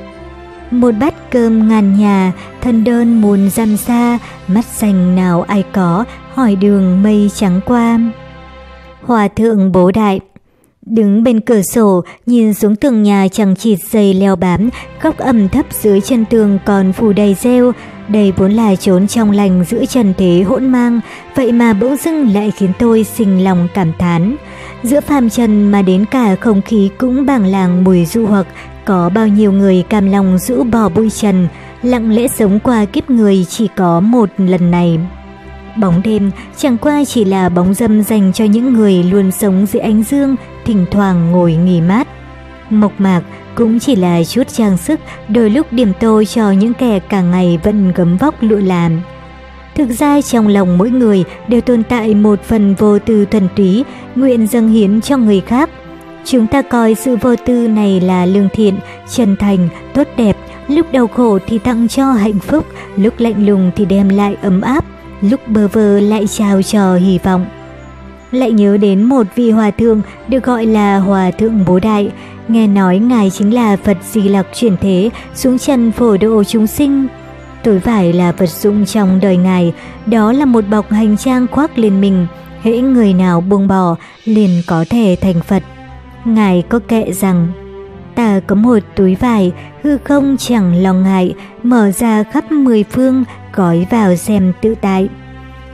Một bát cơm ngàn nhà, thân đơn muôn dăm xa, mắt xanh nào ai có, hỏi đường mây trắng qua. Hòa thượng bố đại Đứng bên cửa sổ, nhìn xuống tường nhà chẳng chịt dày leo bám, góc ẩm thấp dưới chân tường còn phủ đầy rêu. Đây vốn là trốn trong lành giữa trần thế hỗn mang, vậy mà bỗng dưng lại khiến tôi sinh lòng cảm thán. Giữa phàm trần mà đến cả không khí cũng bảng làng mùi du hoặc, có bao nhiêu người cam lòng rũ bỏ bụi trần, lặng lẽ sống qua kiếp người chỉ có một lần này. Bóng đêm chẳng qua chỉ là bóng dâm dành cho những người luôn sống dưới ánh dương, thỉnh thoảng ngồi nghỉ mát. Mộc mạc cũng chỉ là chút trang sức đôi lúc điểm tô cho những kẻ cả ngày vẫn gấm vóc lụa làm. Thực ra trong lòng mỗi người đều tồn tại một phần vô tư thuần túy, nguyện dâng hiến cho người khác. Chúng ta coi sự vô tư này là lương thiện, chân thành, tốt đẹp, lúc đau khổ thì tặng cho hạnh phúc, lúc lạnh lùng thì đem lại ấm áp, lúc bơ vơ lại trao cho hy vọng. Lại nhớ đến một vị hòa thượng được gọi là Hòa thượng Bố Đại, nghe nói ngài chính là Phật Di Lặc chuyển thế xuống chân phổ độ chúng sinh. Tối vải là vật dụng trong đời ngài, đó là một bọc hành trang khoác lên mình, hễ người nào buông bỏ liền có thể thành Phật. Ngài có kệ rằng, ta có một túi vải, hư không chẳng lo ngại, mở ra khắp mười phương, gói vào xem tự tại.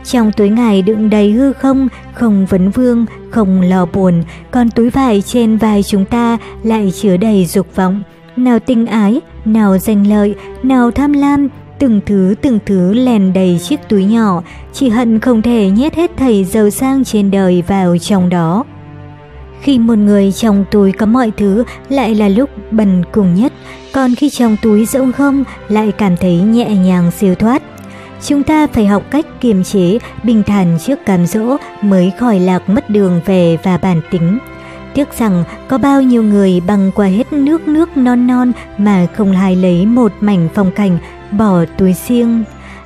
Trong túi ngài đựng đầy hư không, không vấn vương, không lo buồn, còn túi vải trên vai chúng ta lại chứa đầy dục vọng. Nào tình ái, nào danh lợi, nào tham lam, từng thứ từng thứ lèn đầy chiếc túi nhỏ, chỉ hận không thể nhét hết thầy giàu sang trên đời vào trong đó. Khi một người trong túi có mọi thứ lại là lúc bần cùng nhất, còn khi trong túi rỗng không lại cảm thấy nhẹ nhàng siêu thoát. Chúng ta phải học cách kiềm chế, bình thản trước cám dỗ mới khỏi lạc mất đường về và bản tính. Tiếc rằng có bao nhiêu người băng qua hết nước nước non non mà không hài lấy một mảnh phong cảnh bỏ túi riêng.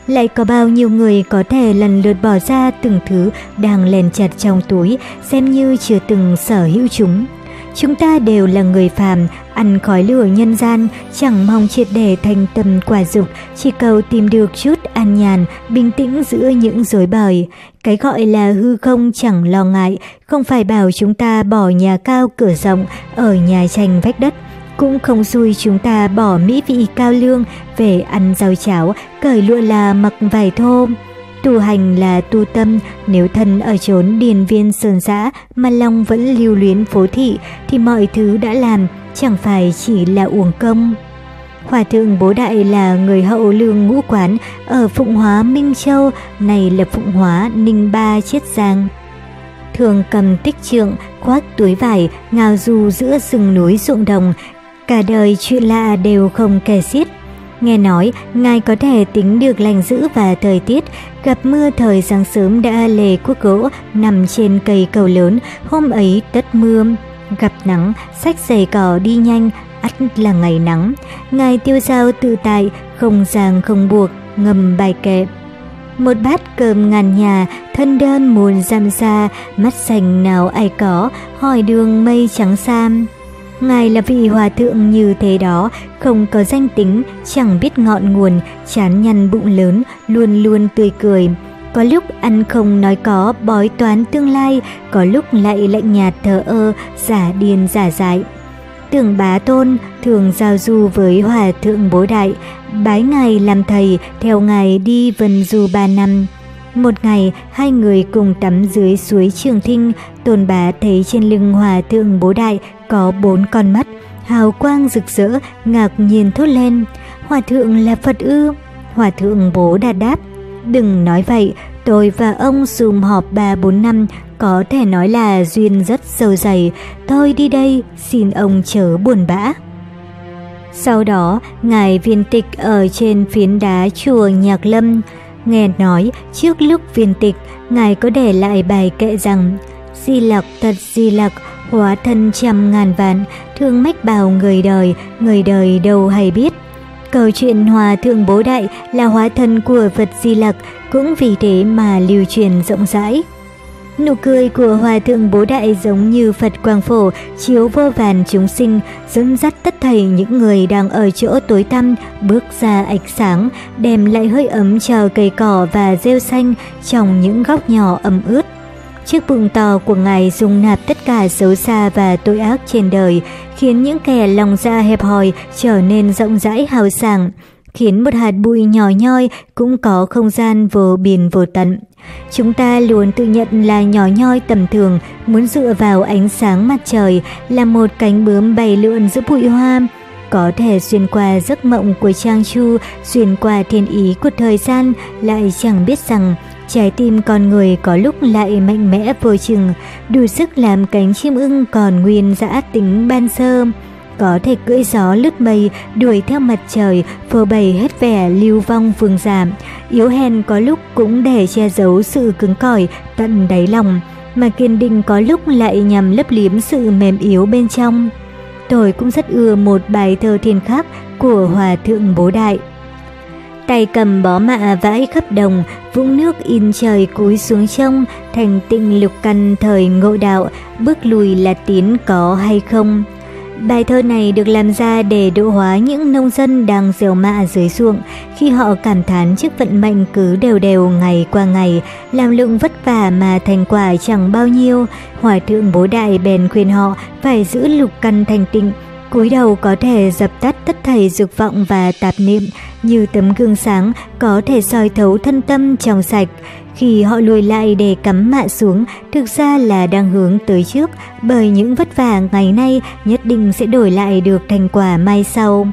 Lại có bao nhiêu người có thể lần lượt bỏ ra từng thứ đang lèn chặt trong túi xem như chưa từng sở hữu chúng. Chúng ta đều là người phàm, ăn khói lửa nhân gian, chẳng mong triệt để thành tâm quả dục, chỉ cầu tìm được chút an nhàn, bình tĩnh giữa những rối bời. Cái gọi là hư không chẳng lo ngại, không phải bảo chúng ta bỏ nhà cao cửa rộng, ở nhà tranh vách đất, cũng không xui chúng ta bỏ mỹ vị cao lương về ăn rau cháo, cởi lụa là mặc vải thô. Tu hành là tu tâm, nếu thân ở chốn điền viên sơn xã mà lòng vẫn lưu luyến phố thị thì mọi thứ đã làm chẳng phải chỉ là uổng công. Hòa thượng Bố Đại là người hậu lương ngũ quán ở Phụng Hóa Minh Châu, này là Phụng Hóa Ninh Ba Chiết Giang. Thường cầm tích trượng, khoác túi vải, ngào du giữa rừng núi ruộng đồng, cả đời chuyện lạ đều không kể xiết. Nghe nói, ngài có thể tính được lành dữ và thời tiết, gặp mưa thời sáng sớm đã lề cuốc gỗ nằm trên cây cầu lớn, hôm ấy tất mưa. Gặp nắng, sách giày cỏ đi nhanh, ắt là ngày nắng. Ngài tiêu giao tự tại, không ràng không buộc, ngầm bài kệ. Một bát cơm ngàn nhà, thân đơn muôn giam xa, mắt xanh nào ai có, hỏi đường mây trắng sam. Ngài là vị hòa thượng như thế đó, không có danh tính, chẳng biết ngọn nguồn, chán nhăn bụng lớn, luôn luôn tươi cười. Có lúc ăn không nói có, bói toán tương lai, có lúc lại lạnh nhạt thờ ơ, giả điên giả dại. Tưởng bá tôn thường giao du với hòa thượng bố đại, bái ngài làm thầy, theo ngài đi vần du ba năm. Một ngày, hai người cùng tắm dưới suối Trường Thinh, Tôn Bá thấy trên lưng hòa thượng bố đại có bốn con mắt, hào quang rực rỡ, ngạc nhiên thốt lên. Hòa thượng là Phật ư? Hòa thượng bố đã đáp. Đừng nói vậy, tôi và ông sùm họp 3-4 năm, có thể nói là duyên rất sâu dày. Tôi đi đây, xin ông chớ buồn bã. Sau đó, Ngài viên tịch ở trên phiến đá chùa Nhạc Lâm, Nghe nói, trước lúc viên tịch, Ngài có để lại bài kệ rằng Di lặc thật di lặc, hóa thân trăm ngàn vạn, thương mách bào người đời, người đời đâu hay biết. Câu chuyện Hòa Thượng Bố Đại là hóa thân của Phật Di Lặc cũng vì thế mà lưu truyền rộng rãi. Nụ cười của Hòa Thượng Bố Đại giống như Phật Quang Phổ, chiếu vô vàn chúng sinh, dẫn dắt tất thảy những người đang ở chỗ tối tăm, bước ra ánh sáng, đem lại hơi ấm cho cây cỏ và rêu xanh trong những góc nhỏ ẩm ướt. Chiếc bụng to của Ngài dung nạp tất cả xấu xa và tội ác trên đời, khiến những kẻ lòng dạ hẹp hòi trở nên rộng rãi hào sảng, khiến một hạt bụi nhỏ nhoi cũng có không gian vô biên vô tận. Chúng ta luôn tự nhận là nhỏ nhoi tầm thường, muốn dựa vào ánh sáng mặt trời là một cánh bướm bay lượn giữa bụi hoa, có thể xuyên qua giấc mộng của Trang Chu, xuyên qua thiên ý của thời gian, lại chẳng biết rằng trái tim con người có lúc lại mạnh mẽ vô chừng, đủ sức làm cánh chim ưng còn nguyên dã tính ban sơ có thể cưỡi gió lướt mây, đuổi theo mặt trời, phô bày hết vẻ lưu vong vương giảm. Yếu hèn có lúc cũng để che giấu sự cứng cỏi tận đáy lòng, mà kiên định có lúc lại nhằm lấp liếm sự mềm yếu bên trong. Tôi cũng rất ưa một bài thơ thiên khác của Hòa Thượng Bố Đại. Tay cầm bó mạ vãi khắp đồng, vũng nước in trời cúi xuống trông, thành tịnh lục căn thời ngộ đạo, bước lùi là tiến có hay không. Bài thơ này được làm ra để độ hóa những nông dân đang gieo mạ dưới ruộng khi họ cảm thán trước vận mệnh cứ đều đều ngày qua ngày, làm lượng vất vả mà thành quả chẳng bao nhiêu. Hòa thượng bố đại bèn khuyên họ phải giữ lục căn thành tịnh, cúi đầu có thể dập tắt tất thảy dục vọng và tạp niệm, như tấm gương sáng có thể soi thấu thân tâm trong sạch. Khi họ lùi lại để cắm mạ xuống, thực ra là đang hướng tới trước, bởi những vất vả ngày nay nhất định sẽ đổi lại được thành quả mai sau.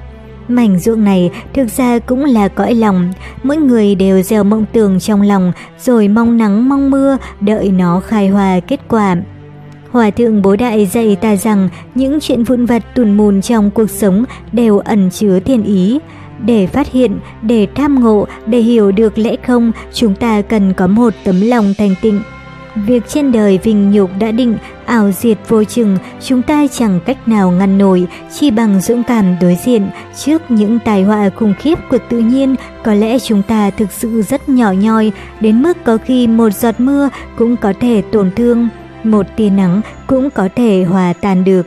Mảnh ruộng này thực ra cũng là cõi lòng, mỗi người đều gieo mộng tưởng trong lòng, rồi mong nắng mong mưa, đợi nó khai hòa kết quả. Hòa thượng bố đại dạy ta rằng những chuyện vụn vặt tuồn mùn trong cuộc sống đều ẩn chứa thiên ý. Để phát hiện, để tham ngộ, để hiểu được lẽ không, chúng ta cần có một tấm lòng thành tịnh. Việc trên đời vinh nhục đã định, ảo diệt vô chừng, chúng ta chẳng cách nào ngăn nổi, chỉ bằng dũng cảm đối diện. Trước những tai họa khủng khiếp của tự nhiên, có lẽ chúng ta thực sự rất nhỏ nhoi, đến mức có khi một giọt mưa cũng có thể tổn thương, một tia nắng cũng có thể hòa tan được.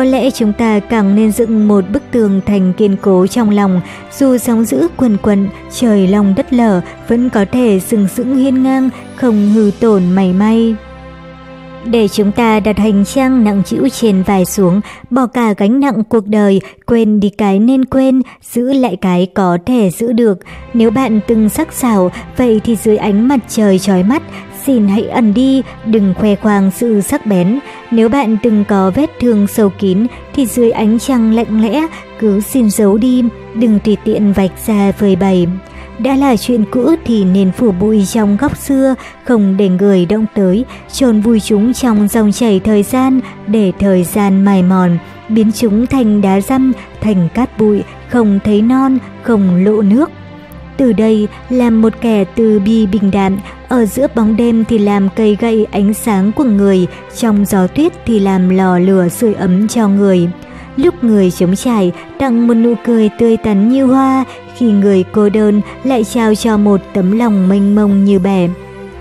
Có lẽ chúng ta càng nên dựng một bức tường thành kiên cố trong lòng, dù sóng dữ quần quần, trời lòng đất lở, vẫn có thể sừng sững hiên ngang, không hư tổn mảy may. Để chúng ta đặt hành trang nặng chịu trên vai xuống, bỏ cả gánh nặng cuộc đời, quên đi cái nên quên, giữ lại cái có thể giữ được. Nếu bạn từng sắc sảo, vậy thì dưới ánh mặt trời trói mắt, xin hãy ẩn đi, đừng khoe khoang sự sắc bén. Nếu bạn từng có vết thương sâu kín, thì dưới ánh trăng lạnh lẽ, cứ xin giấu đi, đừng tùy tiện vạch ra phơi bày. Đã là chuyện cũ thì nên phủ bụi trong góc xưa, không để người động tới, trồn vui chúng trong dòng chảy thời gian, để thời gian mài mòn, biến chúng thành đá răm, thành cát bụi, không thấy non, không lộ nước. Từ đây, làm một kẻ từ bi bình đạm, ở giữa bóng đêm thì làm cây gậy ánh sáng của người, trong gió tuyết thì làm lò lửa sưởi ấm cho người. Lúc người chống trải, tặng một nụ cười tươi tắn như hoa, khi người cô đơn lại trao cho một tấm lòng mênh mông như bẻ.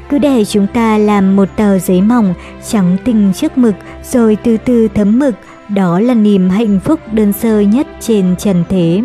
Cứ để chúng ta làm một tờ giấy mỏng, trắng tinh trước mực, rồi từ từ thấm mực, đó là niềm hạnh phúc đơn sơ nhất trên trần thế.